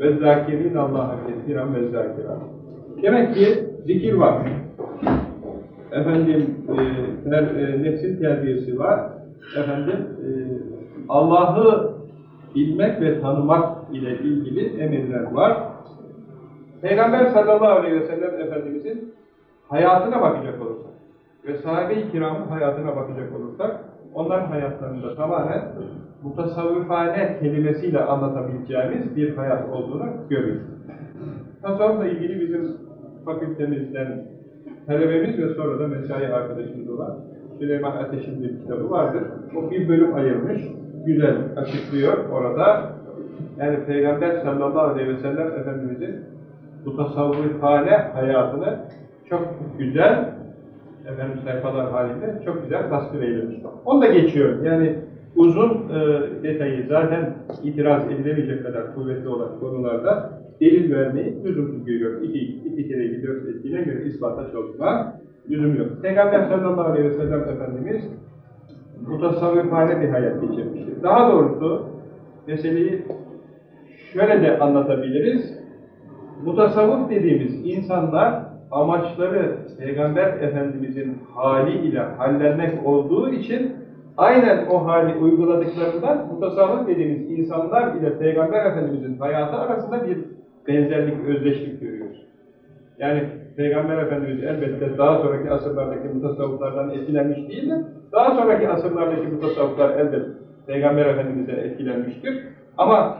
وَذَّاكِرِينَ اللّٰهَ كَثِيرًا وَذَّاكِرًا Demek ki zikir var. Efendim, e, ter, e, nefsin terbiyesi var. Efendim, e, Allah'ı bilmek ve tanımak ile ilgili emirler var. Peygamber sallallahu aleyhi ve sellem Efendimizin hayatına bakacak olursak ve sahabe-i kiramın hayatına bakacak olursak, onların hayatlarında tamamen mutasavvıfane kelimesiyle anlatabileceğimiz bir hayat olduğunu görürüz. Tasavvufla ilgili bizim fakültemizden talebemiz ve sonra da mesai arkadaşımız olan Süleyman Ateş'in bir kitabı vardır. O bir bölüm ayırmış, güzel açıklıyor orada. Yani Peygamber sallallahu aleyhi ve sellem Efendimizin bu tasavvufane hayatını çok güzel efendim sayfalar halinde çok güzel tasvir eylemiş. Onu da geçiyorum. Yani uzun e, detayı zaten itiraz edilemeyecek kadar kuvvetli olan konularda delil vermeyi lüzumsuz görüyor. İki, iki kere gidiyor ettiğine göre ispata çalışma lüzum yok. Peygamber sallallahu aleyhi ve sellem Efendimiz mutasavvıfane bir hayat geçirmiştir. Daha doğrusu meseleyi şöyle de anlatabiliriz. Mutasavvıf dediğimiz insanlar amaçları Peygamber Efendimizin hali ile hallenmek olduğu için aynen o hali uyguladıklarından mutasavvıf dediğimiz insanlar ile Peygamber Efendimizin hayatı arasında bir benzerlik, özdeşlik görüyoruz. Yani Peygamber Efendimiz elbette daha sonraki asırlardaki mutasavvıflardan etkilenmiş değil de daha sonraki asırlardaki mutasavvıflar elbette Peygamber Efendimiz'e etkilenmiştir. Ama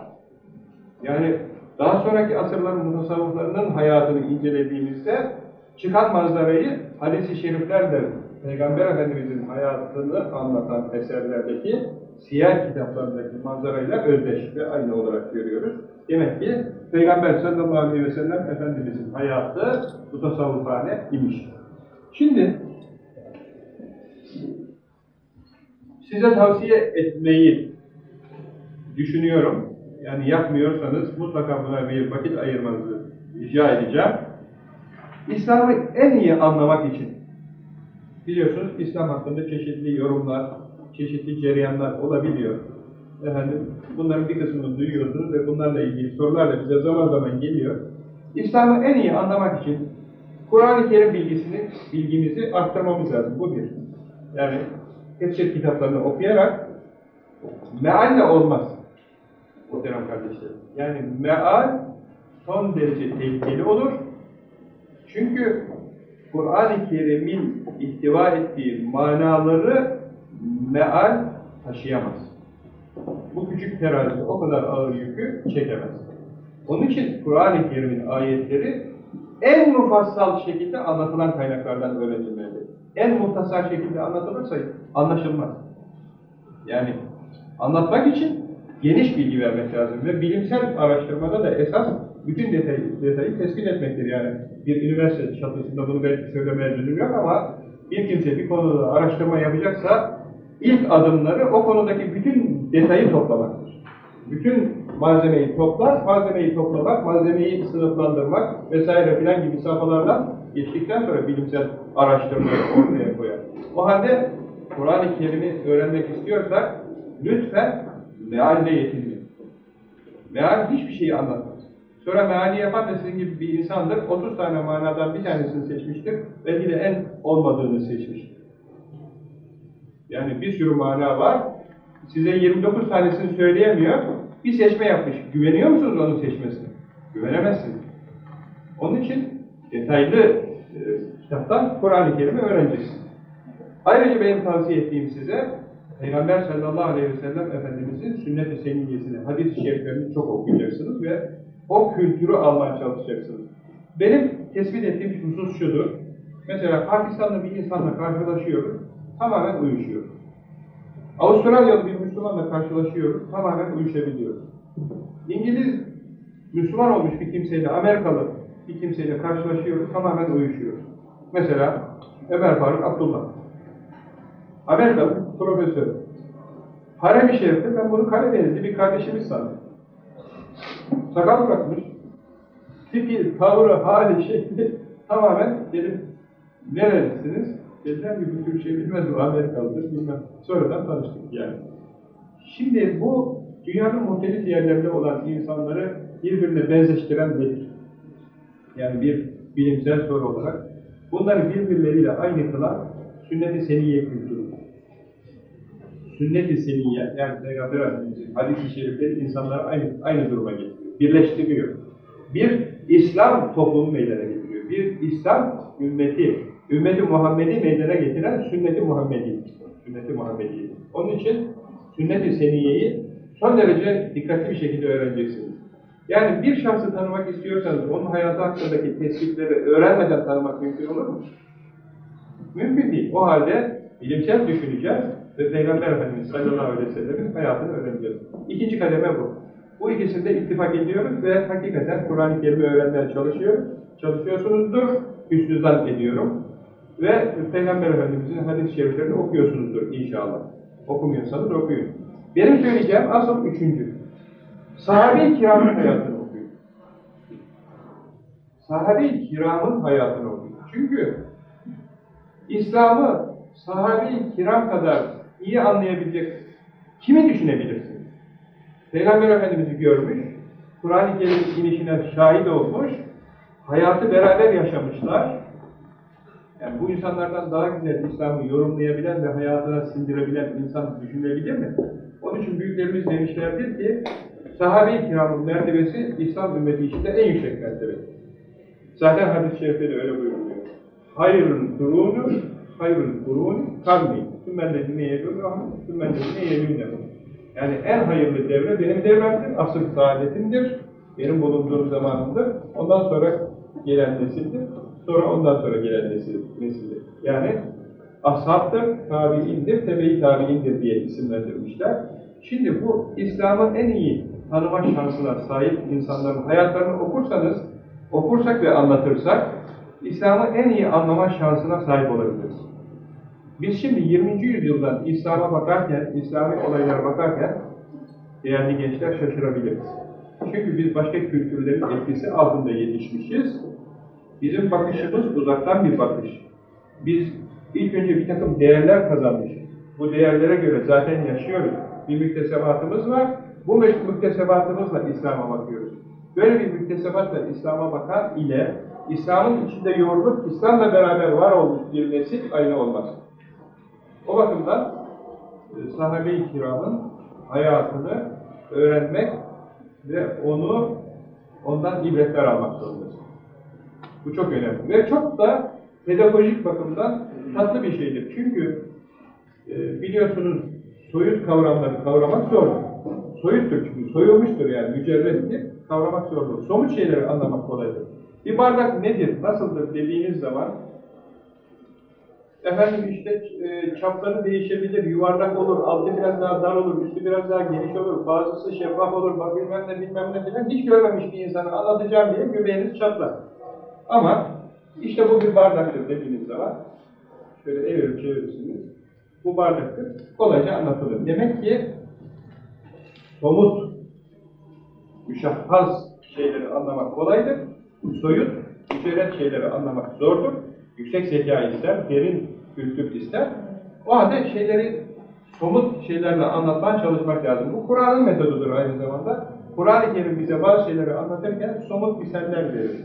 yani daha sonraki asırların mutasavvıflarının hayatını incelediğimizde çıkan manzarayı hadis-i şeriflerle Peygamber Efendimiz'in hayatını anlatan eserlerdeki siyah kitaplarındaki manzarayla özdeş ve aynı olarak görüyoruz. Demek ki Peygamber sallallahu aleyhi ve sellem Efendimiz'in hayatı bu tasavvufhane imiş. Şimdi size tavsiye etmeyi düşünüyorum. Yani yapmıyorsanız mutlaka buna bir vakit ayırmanızı rica edeceğim. İslam'ı en iyi anlamak için biliyorsunuz İslam hakkında çeşitli yorumlar, çeşitli cereyanlar olabiliyor. Efendim, bunların bir kısmını duyuyorsunuz ve bunlarla ilgili sorular da bize zaman zaman geliyor. İslam'ı en iyi anlamak için Kur'an-ı Kerim bilgisini, bilgimizi arttırmamız lazım. Bu bir. Yani tefsir kitaplarını okuyarak mealle olmaz. Muhterem kardeşlerim. Yani meal son derece tehlikeli olur. Çünkü Kur'an-ı Kerim'in ihtiva ettiği manaları meal taşıyamaz. Bu küçük terazi o kadar ağır yükü çekemez. Onun için Kur'an-ı Kerim'in ayetleri en mufassal şekilde anlatılan kaynaklardan öğrenilmeli. En muhtasar şekilde anlatılırsa anlaşılmaz. Yani anlatmak için geniş bilgi vermek lazım ve bilimsel araştırmada da esas bütün detayı, detayı tespit etmektir yani. Bir üniversite çatısında bunu belki söylemeye lüzum yok ama bir kimse bir konuda araştırma yapacaksa ilk adımları o konudaki bütün detayı toplamaktır. Bütün malzemeyi toplar, malzemeyi toplamak, malzemeyi sınıflandırmak vesaire filan gibi safhalardan geçtikten sonra bilimsel araştırmayı ortaya koyar. O halde Kur'an-ı Kerim'i öğrenmek istiyorsak lütfen mealle yetinmeyin. Meal hiçbir şeyi anlatmaz. Sonra meali yapan da sizin gibi bir insandır. 30 tane manadan bir tanesini seçmiştir. Belki de en olmadığını seçmiştir. Yani bir sürü mana var. Size 29 tanesini söyleyemiyor. Bir seçme yapmış. Güveniyor musunuz onun seçmesine? Güvenemezsiniz. Onun için detaylı e, kitaptan Kur'an-ı Kerim'i öğreneceksiniz. Ayrıca benim tavsiye ettiğim size Peygamber sallallahu aleyhi ve sellem Efendimizin sünnet-i seniyyesini, hadis-i şeriflerini çok okuyacaksınız ve o kültürü almaya çalışacaksınız. Benim tespit ettiğim husus şudur. Mesela Pakistanlı bir insanla karşılaşıyoruz, tamamen uyuşuyoruz. Avustralyalı bir Müslümanla karşılaşıyoruz, tamamen uyuşabiliyoruz. İngiliz Müslüman olmuş bir kimseyle, Amerikalı bir kimseyle karşılaşıyoruz, tamamen uyuşuyoruz. Mesela Ömer Faruk Abdullah. Amerikalı profesör. Harem-i Şerif'te ben bunu Karadenizli bir kardeşimiz sandım. Sakal bırakmış. Tipi, tavrı, hali, şekli tamamen dedim nerelisiniz? Dediler ki bu tür şey bilmez bu Amerikalıdır bilmem. Sonradan tanıştık yani. Şimdi bu dünyanın muhtelif yerlerinde olan insanları birbirine benzeştiren nedir? Yani bir bilimsel soru olarak bunları birbirleriyle aynı kılan sünnet-i seniyye kültürü. Sünnet-i seniyye, yani Peygamber Efendimiz'in hadis-i şerifleri insanları aynı, aynı duruma getiriyor, birleştiriyor. Bir İslam toplumu meydana getiriyor. Bir İslam ümmeti, ümmeti Muhammed'i meydana getiren sünnet-i Muhammedi. Sünnet-i Muhammedi. Onun için sünnet-i seniyyeyi son derece dikkatli bir şekilde öğreneceksiniz. Yani bir şahsı tanımak istiyorsanız onun hayatı hakkındaki tespitleri öğrenmeden tanımak mümkün olur mu? Mümkün değil. O halde bilimsel düşüneceğiz ve Peygamber Efendimiz sallallahu aleyhi ve sellem'in hayatını öğreneceğiz. İkinci kademe bu. Bu ikisinde ittifak ediyoruz ve hakikaten Kur'an-ı Kerim'i öğrenmeye çalışıyoruz. Çalışıyorsunuzdur, hüsnü zan ediyorum. Ve Peygamber Efendimiz'in hadis-i şeriflerini okuyorsunuzdur inşallah. Okumuyorsanız okuyun. Benim söyleyeceğim asıl üçüncü. Sahabe-i kiramın hayatını okuyun. Sahabe-i kiramın hayatını okuyun. Çünkü İslam'ı sahabe-i kiram kadar iyi anlayabilecek kimi düşünebilirsiniz? Peygamber Efendimiz'i görmüş, Kur'an-ı Kerim'in inişine şahit olmuş, hayatı beraber yaşamışlar. Yani bu insanlardan daha güzel İslam'ı yorumlayabilen ve hayatına sindirebilen insan düşünebilir mi? Onun için büyüklerimiz demişlerdir ki, sahabe-i kiramın mertebesi İslam ümmeti içinde en yüksek mertebe. Zaten hadis-i şerifte de öyle buyuruluyor. Hayrun kurunu, hayrun kurunu karni. Sümmellezine yedûnâhum, sümmellezine yedûnâhum. Yani en hayırlı devre benim devremdir, asıl saadetimdir, benim bulunduğum zamanımdır. Ondan sonra gelen nesildir, sonra ondan sonra gelen nesil, nesildir. Yani ashabdır, tabiindir, tebe-i tabiindir diye isimlendirmişler. Şimdi bu İslam'ın en iyi tanıma şansına sahip insanların hayatlarını okursanız, okursak ve anlatırsak, İslam'ı en iyi anlama şansına sahip olabiliriz. Biz şimdi 20. yüzyıldan İslam'a bakarken, İslami olaylara bakarken değerli gençler şaşırabiliriz. Çünkü biz başka kültürlerin etkisi altında yetişmişiz. Bizim bakışımız uzaktan bir bakış. Biz ilk önce bir takım değerler kazanmışız. Bu değerlere göre zaten yaşıyoruz. Bir müktesebatımız var. Bu müktesebatımızla İslam'a bakıyoruz. Böyle bir müktesebatla İslam'a bakan ile İslam'ın içinde yoğrulup İslam'la beraber var olmuş bir nesil aynı olmaz. O bakımdan e, sahabe-i kiramın hayatını öğrenmek ve onu ondan ibretler almak zorundasın. Bu çok önemli. Ve çok da pedagojik bakımdan tatlı bir şeydir. Çünkü e, biliyorsunuz soyut kavramları kavramak zordur. Soyuttur çünkü, soyulmuştur yani, mücerrettir, kavramak zordur. Somut şeyleri anlamak kolaydır. Bir bardak nedir, nasıldır dediğiniz zaman Efendim işte e, çapları değişebilir, yuvarlak olur, altı biraz daha dar olur, üstü biraz daha geniş olur, bazısı şeffaf olur, bak bilmem ne bilmem ne filan. Hiç görmemiş bir insanı anlatacağım diye göbeğiniz çatlar. Ama işte bu bir bardaktır dediğiniz zaman, şöyle evirip çevirirsiniz, bu bardaktır, kolayca anlatılır. Demek ki somut, müşahhas şeyleri anlamak kolaydır, soyut, mücerret şeyleri anlamak zordur. Yüksek zeka ister, derin kültür ister. O halde şeyleri somut şeylerle anlatmaya çalışmak lazım. Bu Kur'an'ın metodudur aynı zamanda. Kur'an-ı Kerim bize bazı şeyleri anlatırken somut misaller verir.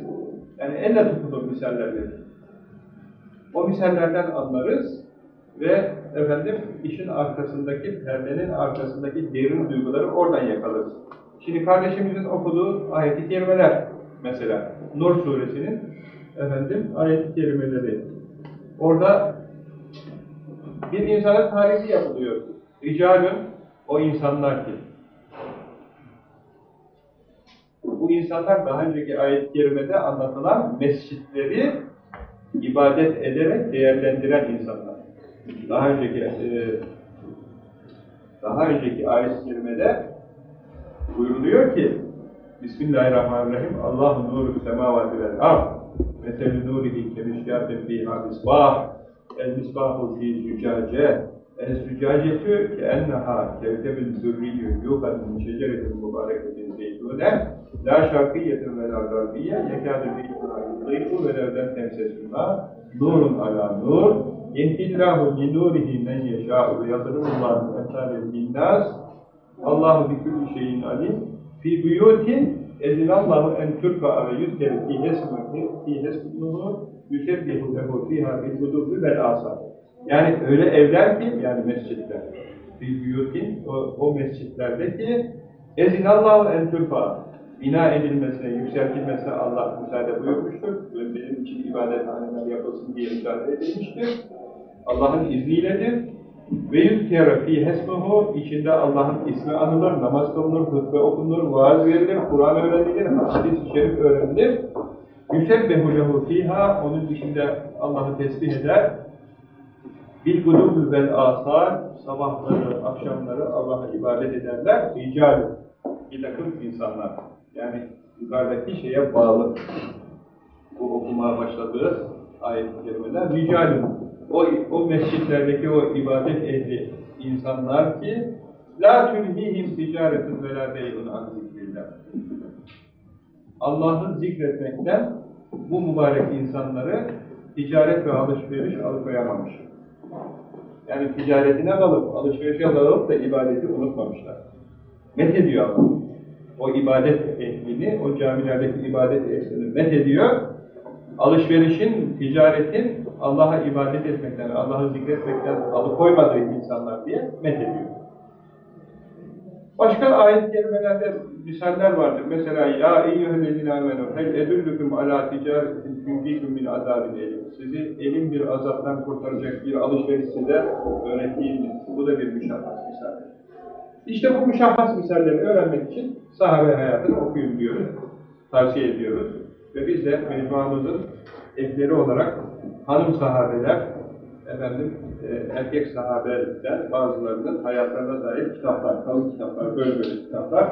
Yani elle tutulur misaller verir. O misallerden anlarız ve efendim işin arkasındaki, perdenin arkasındaki derin duyguları oradan yakalarız. Şimdi kardeşimizin okuduğu ayet-i kerimeler mesela Nur suresinin efendim ayet-i kerimeleri. Orada bir insanın tarifi yapılıyor. Ricalün o insanlar ki. Bu insanlar daha önceki ayet-i kerimede anlatılan mescitleri ibadet ederek değerlendiren insanlar. Daha önceki e, daha önceki ayet-i kerimede buyuruluyor ki Bismillahirrahmanirrahim Allahu nuru semavati vel ard Mesel nurihi kemişkâtin fîhâ misbâh El misbâhu fî zücâce El zücâcetü keennehâ kevkebin zürriyyü yuqad min şeceretin mübareketin zeytûne La şarkiyyetin ve la garbiyye yekâdü zeytûnâ yudîkû ve levden temsesûnâ Nurun ala nur Yehdillâhu li nurihi men yeşâ'u ve yadırıllâhu emsâle linnâs Allahu bi kulli şeyin alim fi ezinallahu en yüzkeri fi hesmihi fi hesmihi yüsebbihu lehu fiha bil gudubi vel asar. Yani öyle evler ki yani mescitler. Fi buyutin o, o mescitlerdeki ezinallahu en turfa bina edilmesine, yükseltilmesine Allah müsaade buyurmuştur. Benim için ibadethaneler yapılsın diye müsaade edilmiştir. Allah'ın izniyledir. Ve yüzkâre fî hesmuhu içinde Allah'ın ismi anılır, namaz kılınır, hutbe okunur, vaaz verilir, Kur'an öğrenilir, hadis-i şerif öğrenilir. Yüsebbehu lehu fîhâ onun içinde Allah'ı tesbih eder. Bil gudûbü vel âsâr sabahları, akşamları Allah'a ibadet ederler. Rical bir takım insanlar. Yani yukarıdaki şeye bağlı. Bu okumaya başladığı ayet-i kerimeler. Ricalun o, o mescitlerdeki o ibadet ehli insanlar ki la tülhihim ticaretun ve la bey'un an. Allah'ı zikretmekten bu mübarek insanları ticaret ve alışveriş alıkoyamamış. Yani ticaretine kalıp, alışverişe kalıp da ibadeti unutmamışlar. Met ediyor. O ibadet ehlini, o camilerdeki ibadet ehlini met ediyor. Alışverişin, ticaretin Allah'a ibadet etmekten, Allah'ı zikretmekten alıkoymadığı insanlar diye met ediyor. Başka ayet-i kerimelerde misaller vardır. Mesela ya eyyühellezine amenu hel edüllüküm ala ticaretin tünfiküm min azabin elim. Sizi elim bir azaptan kurtaracak bir alışveriş size öğrettiğim mi? Bu da bir müşahhas misal. İşte bu müşahhas misalleri öğrenmek için sahabe hayatını okuyun diyoruz. Tavsiye ediyoruz. Ve biz de mecmuamızın ekleri olarak hanım sahabeler, efendim, e, erkek sahabeler bazılarının hayatlarına dair kitaplar, kalın kitaplar, böyle böyle kitaplar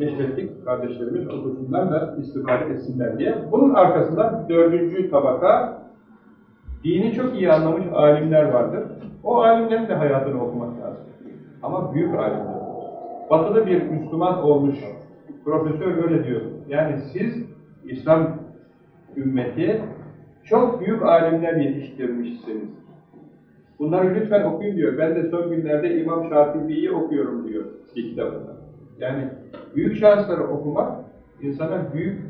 neşrettik. Kardeşlerimiz okusunlar da istifade etsinler diye. Bunun arkasında dördüncü tabaka dini çok iyi anlamış alimler vardır. O alimlerin de hayatını okumak lazım. Ama büyük alimler. Batıda bir Müslüman olmuş profesör öyle diyor. Yani siz İslam ümmeti çok büyük alimler yetiştirmişsiniz. Bunları lütfen okuyun diyor. Ben de son günlerde İmam Şafii'yi okuyorum diyor bir kitabında. Yani büyük şahısları okumak insana büyük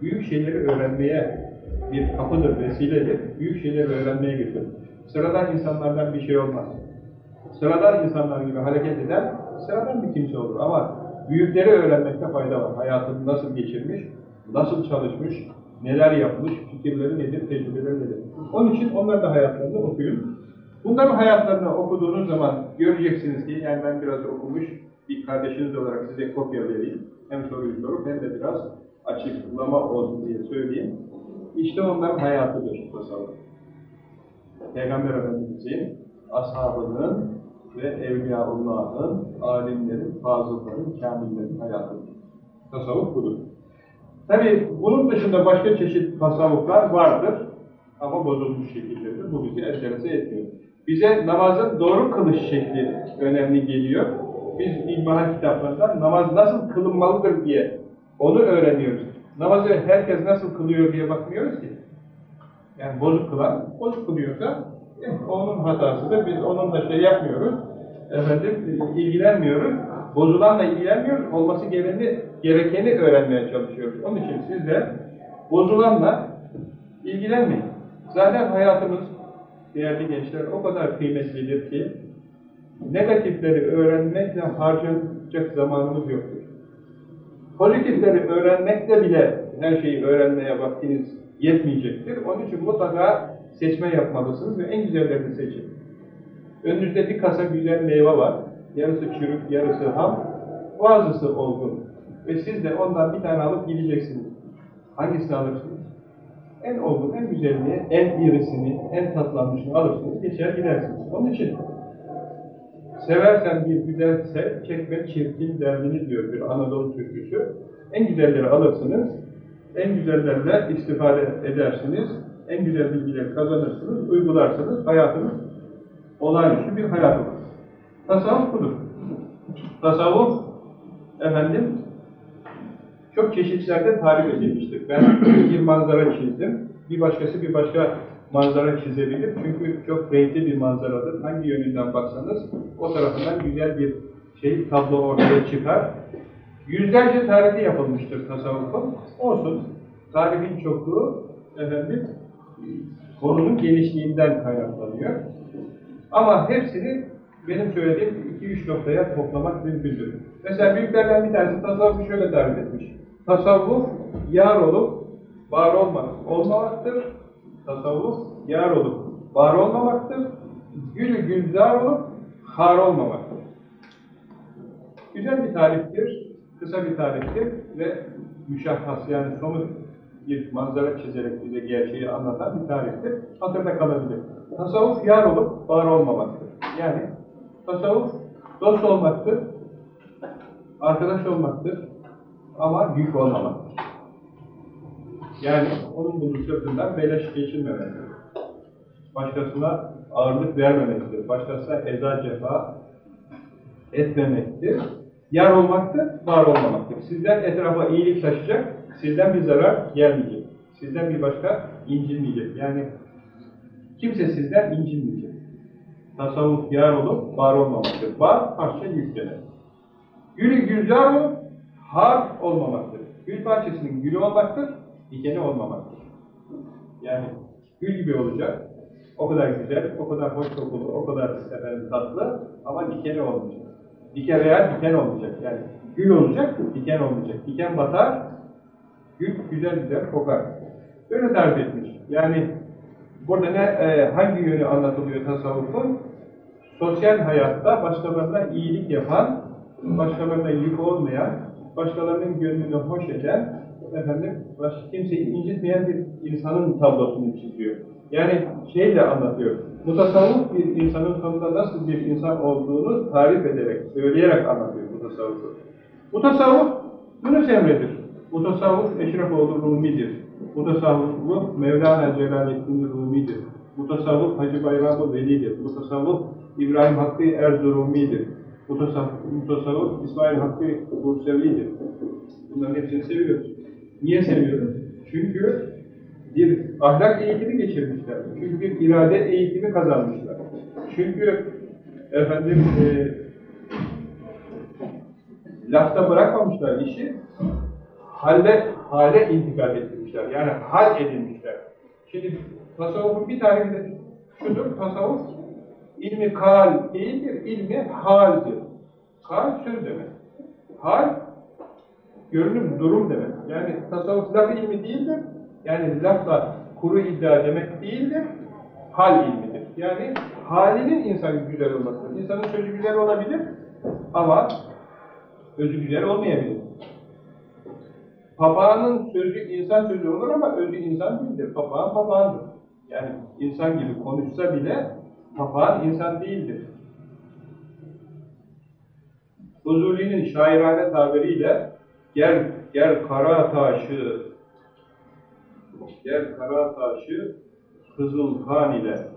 büyük şeyleri öğrenmeye bir kapıdır, vesiledir. Büyük şeyleri öğrenmeye götürür. Sıradan insanlardan bir şey olmaz. Sıradan insanlar gibi hareket eden sıradan bir kimse olur ama büyükleri öğrenmekte fayda var. Hayatını nasıl geçirmiş, nasıl çalışmış, neler yapmış, fikirleri nedir, tecrübeleri nedir. Onun için onların da hayatlarını okuyun. Bunların hayatlarını okuduğunuz zaman göreceksiniz ki, yani ben biraz okumuş bir kardeşiniz olarak size kopya vereyim. Hem soruyu sorup hem de biraz açıklama olsun diye söyleyeyim. İşte onların hayatıdır tasavvuf. Peygamber Efendimiz'in, ashabının ve Evliyaullah'ın, alimlerin, fazılların, kamillerin hayatı. Tasavvuf budur. Tabi bunun dışında başka çeşit tasavvuflar vardır ama bozulmuş şekildedir. Bu bizi enterese etmiyor. Bize namazın doğru kılış şekli önemli geliyor. Biz ilmihal kitaplarında namaz nasıl kılınmalıdır diye onu öğreniyoruz. Namazı herkes nasıl kılıyor diye bakmıyoruz ki. Yani bozuk kılan, bozuk kılıyorsa eh, onun hatasıdır. Biz onunla şey yapmıyoruz. Efendim, ilgilenmiyoruz. Bozulanla ilgilenmiyoruz. Olması gerekeni, gerekeni öğrenmeye çalışıyoruz. Onun için siz de bozulanla ilgilenmeyin. Zaten hayatımız değerli gençler o kadar kıymetlidir ki negatifleri öğrenmekle harcanacak zamanımız yoktur. Pozitifleri öğrenmekle bile her şeyi öğrenmeye vaktiniz yetmeyecektir. Onun için mutlaka seçme yapmalısınız ve en güzellerini seçin. Önünüzde bir kasa güzel meyve var. Yarısı çürük, yarısı ham. Bazısı olgun. Ve siz de ondan bir tane alıp gideceksiniz. Hangisini alırsınız? En olgun, en güzelini, en irisini, en tatlanmışını alırsınız, geçer gidersiniz. Onun için seversen bir güzel sev, çekme çirkin derdini diyor bir Anadolu türküsü. En güzelleri alırsınız, en güzellerle istifade edersiniz, en güzel bilgileri kazanırsınız, uygularsınız, hayatınız olağanüstü bir hayat olur. Tasavvuf budur. Tasavvuf, efendim, çok çeşitlerde tarif edilmiştir. Ben bir manzara çizdim, bir başkası bir başka manzara çizebilir. Çünkü çok renkli bir manzaradır. Hangi yönünden baksanız o tarafından güzel bir şey, tablo ortaya çıkar. Yüzlerce tarifi yapılmıştır tasavvufun. Olsun. Tarifin çokluğu efendim konunun genişliğinden kaynaklanıyor. Ama hepsini benim söylediğim 2-3 noktaya toplamak mümkündür. Mesela büyüklerden bir tanesi tasavvufu şöyle tarif etmiş. Tasavvuf yar olup var olmak, olmamaktır. Tasavvuf yar olup var olmamaktır. Gülü gülzar olup har olmamaktır. Güzel bir tariftir, kısa bir tariftir ve müşahhas yani somut bir manzara çizerek bize gerçeği anlatan bir tariftir. Hatırda kalabilir. Tasavvuf yar olup var olmamaktır. Yani tasavvuf dost olmaktır, arkadaş olmaktır ama yük olmamaktır. Yani onun bunun sırtından beleş geçilmemektir. Başkasına ağırlık vermemektir. Başkasına eza cefa etmemektir. Yar olmaktır, var olmamaktır. Sizden etrafa iyilik taşıyacak, sizden bir zarar gelmeyecek. Sizden bir başka incinmeyecek. Yani kimse sizden incinmeyecek. Tasavvuf yar olup var olmamaktır. Var, parça yük demek. Gülü gülzar olup har olmamaktır. Gül parçasının gülü olmaktır, dikeni olmamaktır. Yani gül gibi olacak, o kadar güzel, o kadar hoş kokulu, o kadar efendim, tatlı ama dikeni olmayacak. Diken veya diken olmayacak. Yani gül olacak, diken olmayacak. Diken batar, gül güzel güzel kokar. Böyle tarif etmiş. Yani burada ne, e, hangi yönü anlatılıyor tasavvufun? Sosyal hayatta başkalarına iyilik yapan, başkalarına yük olmayan, başkalarının gönlünü hoş eden, efendim, başka kimseyi incitmeyen bir insanın tablosunu çiziyor. Yani şeyle anlatıyor. Mutasavvuf bir insanın sonunda nasıl bir insan olduğunu tarif ederek, söyleyerek anlatıyor mutasavvufu. Mutasavvuf Yunus Emre'dir. Mutasavvuf Eşrefoğlu Rumi'dir. Mutasavvuf Mevlana Celaleddin Rumi'dir. Mutasavvuf Hacı Bayramı Veli'dir. Mutasavvuf İbrahim Hakkı Erzurumi'dir. Mutasavvuf, mutasavvuf İsmail Hakkı Bursevi'dir. Bunların hepsini seviyoruz. Niye seviyoruz? Çünkü bir ahlak eğitimi geçirmişler. Çünkü bir irade eğitimi kazanmışlar. Çünkü efendim e, lafta bırakmamışlar işi, halde, hale intikal ettirmişler. Yani hal edinmişler. Şimdi tasavvufun bir tarifi de şudur, tasavvuf ilmi kal değildir, ilmi haldir. Kal söz demek. Hal, görünüm, durum demek. Yani tasavvuf laf ilmi değildir, yani lafla kuru iddia demek değildir, hal ilmidir. Yani halinin insanın güzel olmasıdır. İnsanın sözü güzel olabilir ama özü güzel olmayabilir. Papağanın sözü insan sözü olur ama özü insan değildir. Papağan papağandır. Yani insan gibi konuşsa bile papağan insan değildir. Huzuli'nin şairane tabiriyle gel gel kara taşı gel kara taşı kızıl kan ile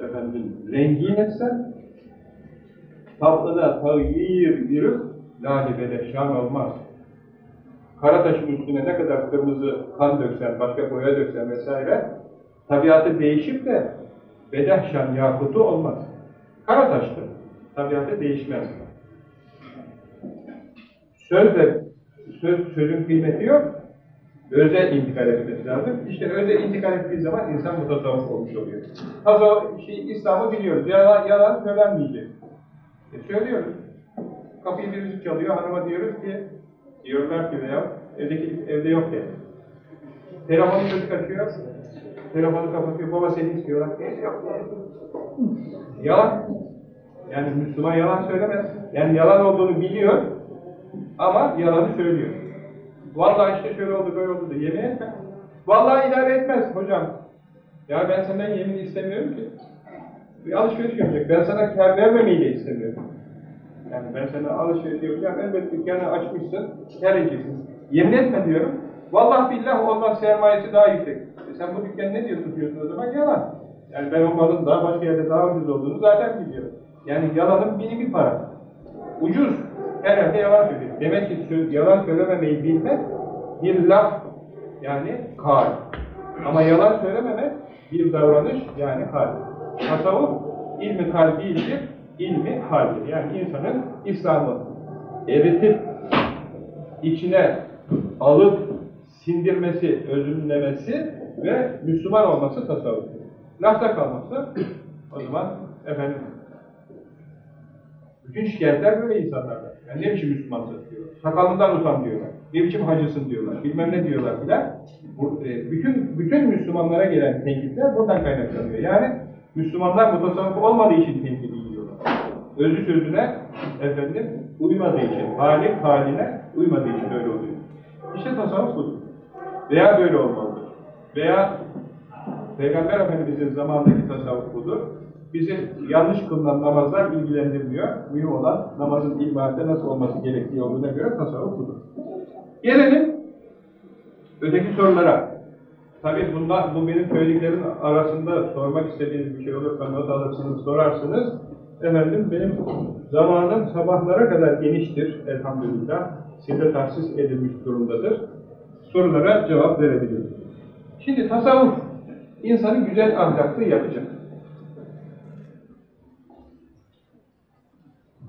efendim rengin etsen tatlına tağyir yürüp lali beleşan olmaz. Kara taşın üstüne ne kadar kırmızı kan döksen, başka boya döksen vesaire tabiatı değişip de bedehşan yakutu olmaz. Kara taştır. Tabiatı değişmez. Söz de söz, sözün kıymeti yok. Özel intikal etmesi lazım. İşte özel intikal ettiği zaman insan mutasavvuf olmuş oluyor. Tasavvuf, şey, İslam'ı biliyoruz. Yalan, yalan söylenmeyecek. E söylüyoruz. Kapıyı birisi çalıyor, hanıma diyoruz ki, diyorlar ki veya evdeki evde yok diye. Telefonu çocuk açıyor, telefonu kapatıyor, baba seni istiyorlar, evde yok diye. Yalan. Yani Müslüman yalan söylemez. Yani yalan olduğunu biliyor ama yalanı söylüyor. Vallahi işte şöyle oldu, böyle oldu da yemin etme. Vallahi idare etmez hocam. Ya ben senden yemin istemiyorum ki. Bir alışveriş yapacak. Ben sana kâr vermemeyi de istemiyorum. Yani ben sana alışveriş yapacağım. Elbette dükkanı açmışsın, kâr edeceksin. Yemin etme diyorum. Vallahi billah ondan sermayesi daha yüksek. E sen bu dükkanı ne diye tutuyorsun o zaman? Yalan. Yani ben o malın daha başka yerde daha ucuz olduğunu zaten biliyorum. Yani yalanın bini bir para. Ucuz. Herhalde yalan söylüyor. Demek ki söz, yalan söylememeyi bilmek bir laf yani kal. Ama yalan söylememek bir davranış yani hal. Tasavvuf ilmi kal değildir, ilmi haldir. Yani insanın İslam'ı eritip içine alıp sindirmesi, özümlemesi ve Müslüman olması tasavvuf. Lafta kalması o zaman efendim bütün şikayetler böyle insanlardan. Yani ne biçim Müslümansın diyorlar. Sakalından utan diyorlar. Ne biçim hacısın diyorlar. Bilmem ne diyorlar filan. E, Bütün, bütün Müslümanlara gelen tenkitler buradan kaynaklanıyor. Yani Müslümanlar mutasavvuf olmadığı için yiyorlar. Özü sözüne efendim uymadığı için, hali haline uymadığı için öyle oluyor. İşte tasavvuf budur. Veya böyle olmalıdır. Veya Peygamber Efendimiz'in zamanındaki tasavvuf budur. Bizi yanlış kılınan namazlar ilgilendirmiyor. Mühim olan namazın ibadette nasıl olması gerektiği olduğuna göre tasavvuf budur. Gelelim öteki sorulara. Tabii bundan, bu benim söylediklerimin arasında sormak istediğiniz bir şey olursa not alırsınız, sorarsınız. Efendim benim zamanım sabahlara kadar geniştir elhamdülillah. Size tahsis edilmiş durumdadır. Sorulara cevap verebilirim. Şimdi tasavvuf insanı güzel ahlaklı yapacak.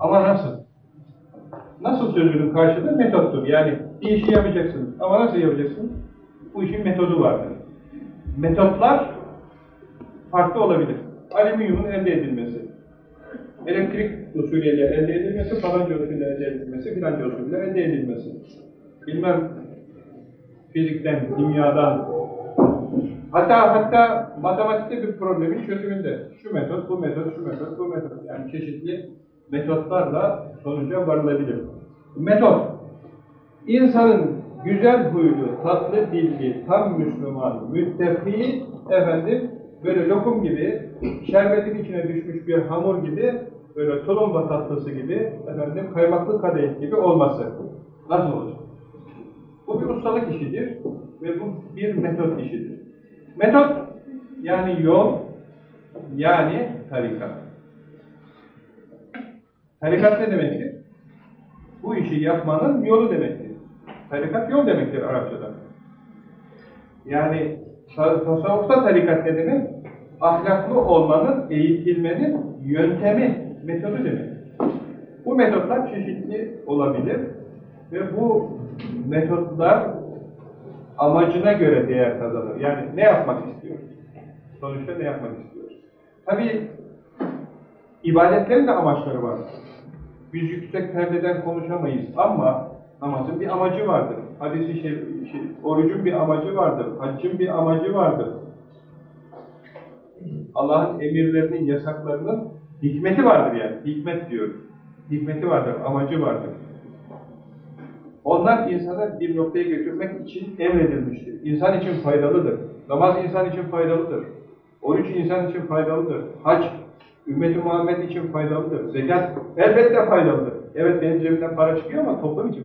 Ama nasıl? Nasıl sözünün karşılığı metottur. Yani bir işi yapacaksınız. Ama nasıl yapacaksınız? Bu işin metodu vardır. Metotlar farklı olabilir. Alüminyumun elde edilmesi, elektrik usulüyle elde edilmesi, falanca usulüyle elde edilmesi, filanca usulüyle elde edilmesi. Bilmem fizikten, kimyadan, hatta hatta matematikte bir problemin çözümünde. Şu metot, bu metot, şu metot, bu metot. Yani çeşitli metotlarla sonuca varılabilir. Metot, insanın güzel huylu, tatlı dilli, tam Müslüman, müttefî, efendim, böyle lokum gibi, şerbetin içine düşmüş bir hamur gibi, böyle tulumba tatlısı gibi, efendim, kaymaklı kadayıf gibi olması. Nasıl olacak? Bu bir ustalık işidir ve bu bir metot işidir. Metot, yani yol, yani tarikat. Tarikat ne demektir? Bu işi yapmanın yolu demektir. Tarikat yol demektir Arapçada. Yani tasavvufta tarikat ne? Ahlaklı olmanın, eğitilmenin yöntemi, metodu demek. Bu metotlar çeşitli olabilir ve bu metotlar amacına göre değer kazanır. Yani ne yapmak istiyoruz? Sonuçta ne yapmak istiyoruz? Tabii ibadetlerin de amaçları var. Biz yüksek perdeden konuşamayız ama namazın bir amacı vardır. Hadisi şey, şey, orucun bir amacı vardır. Haccın bir amacı vardır. Allah'ın emirlerinin, yasaklarının hikmeti vardır yani. Hikmet diyoruz. Hikmeti vardır, amacı vardır. Onlar insanı bir noktaya götürmek için emredilmiştir. İnsan için faydalıdır. Namaz insan için faydalıdır. Oruç insan için faydalıdır. Hac, ümmeti Muhammed için faydalıdır. Zekat elbette faydalıdır. Evet benim cebimden para çıkıyor ama toplum için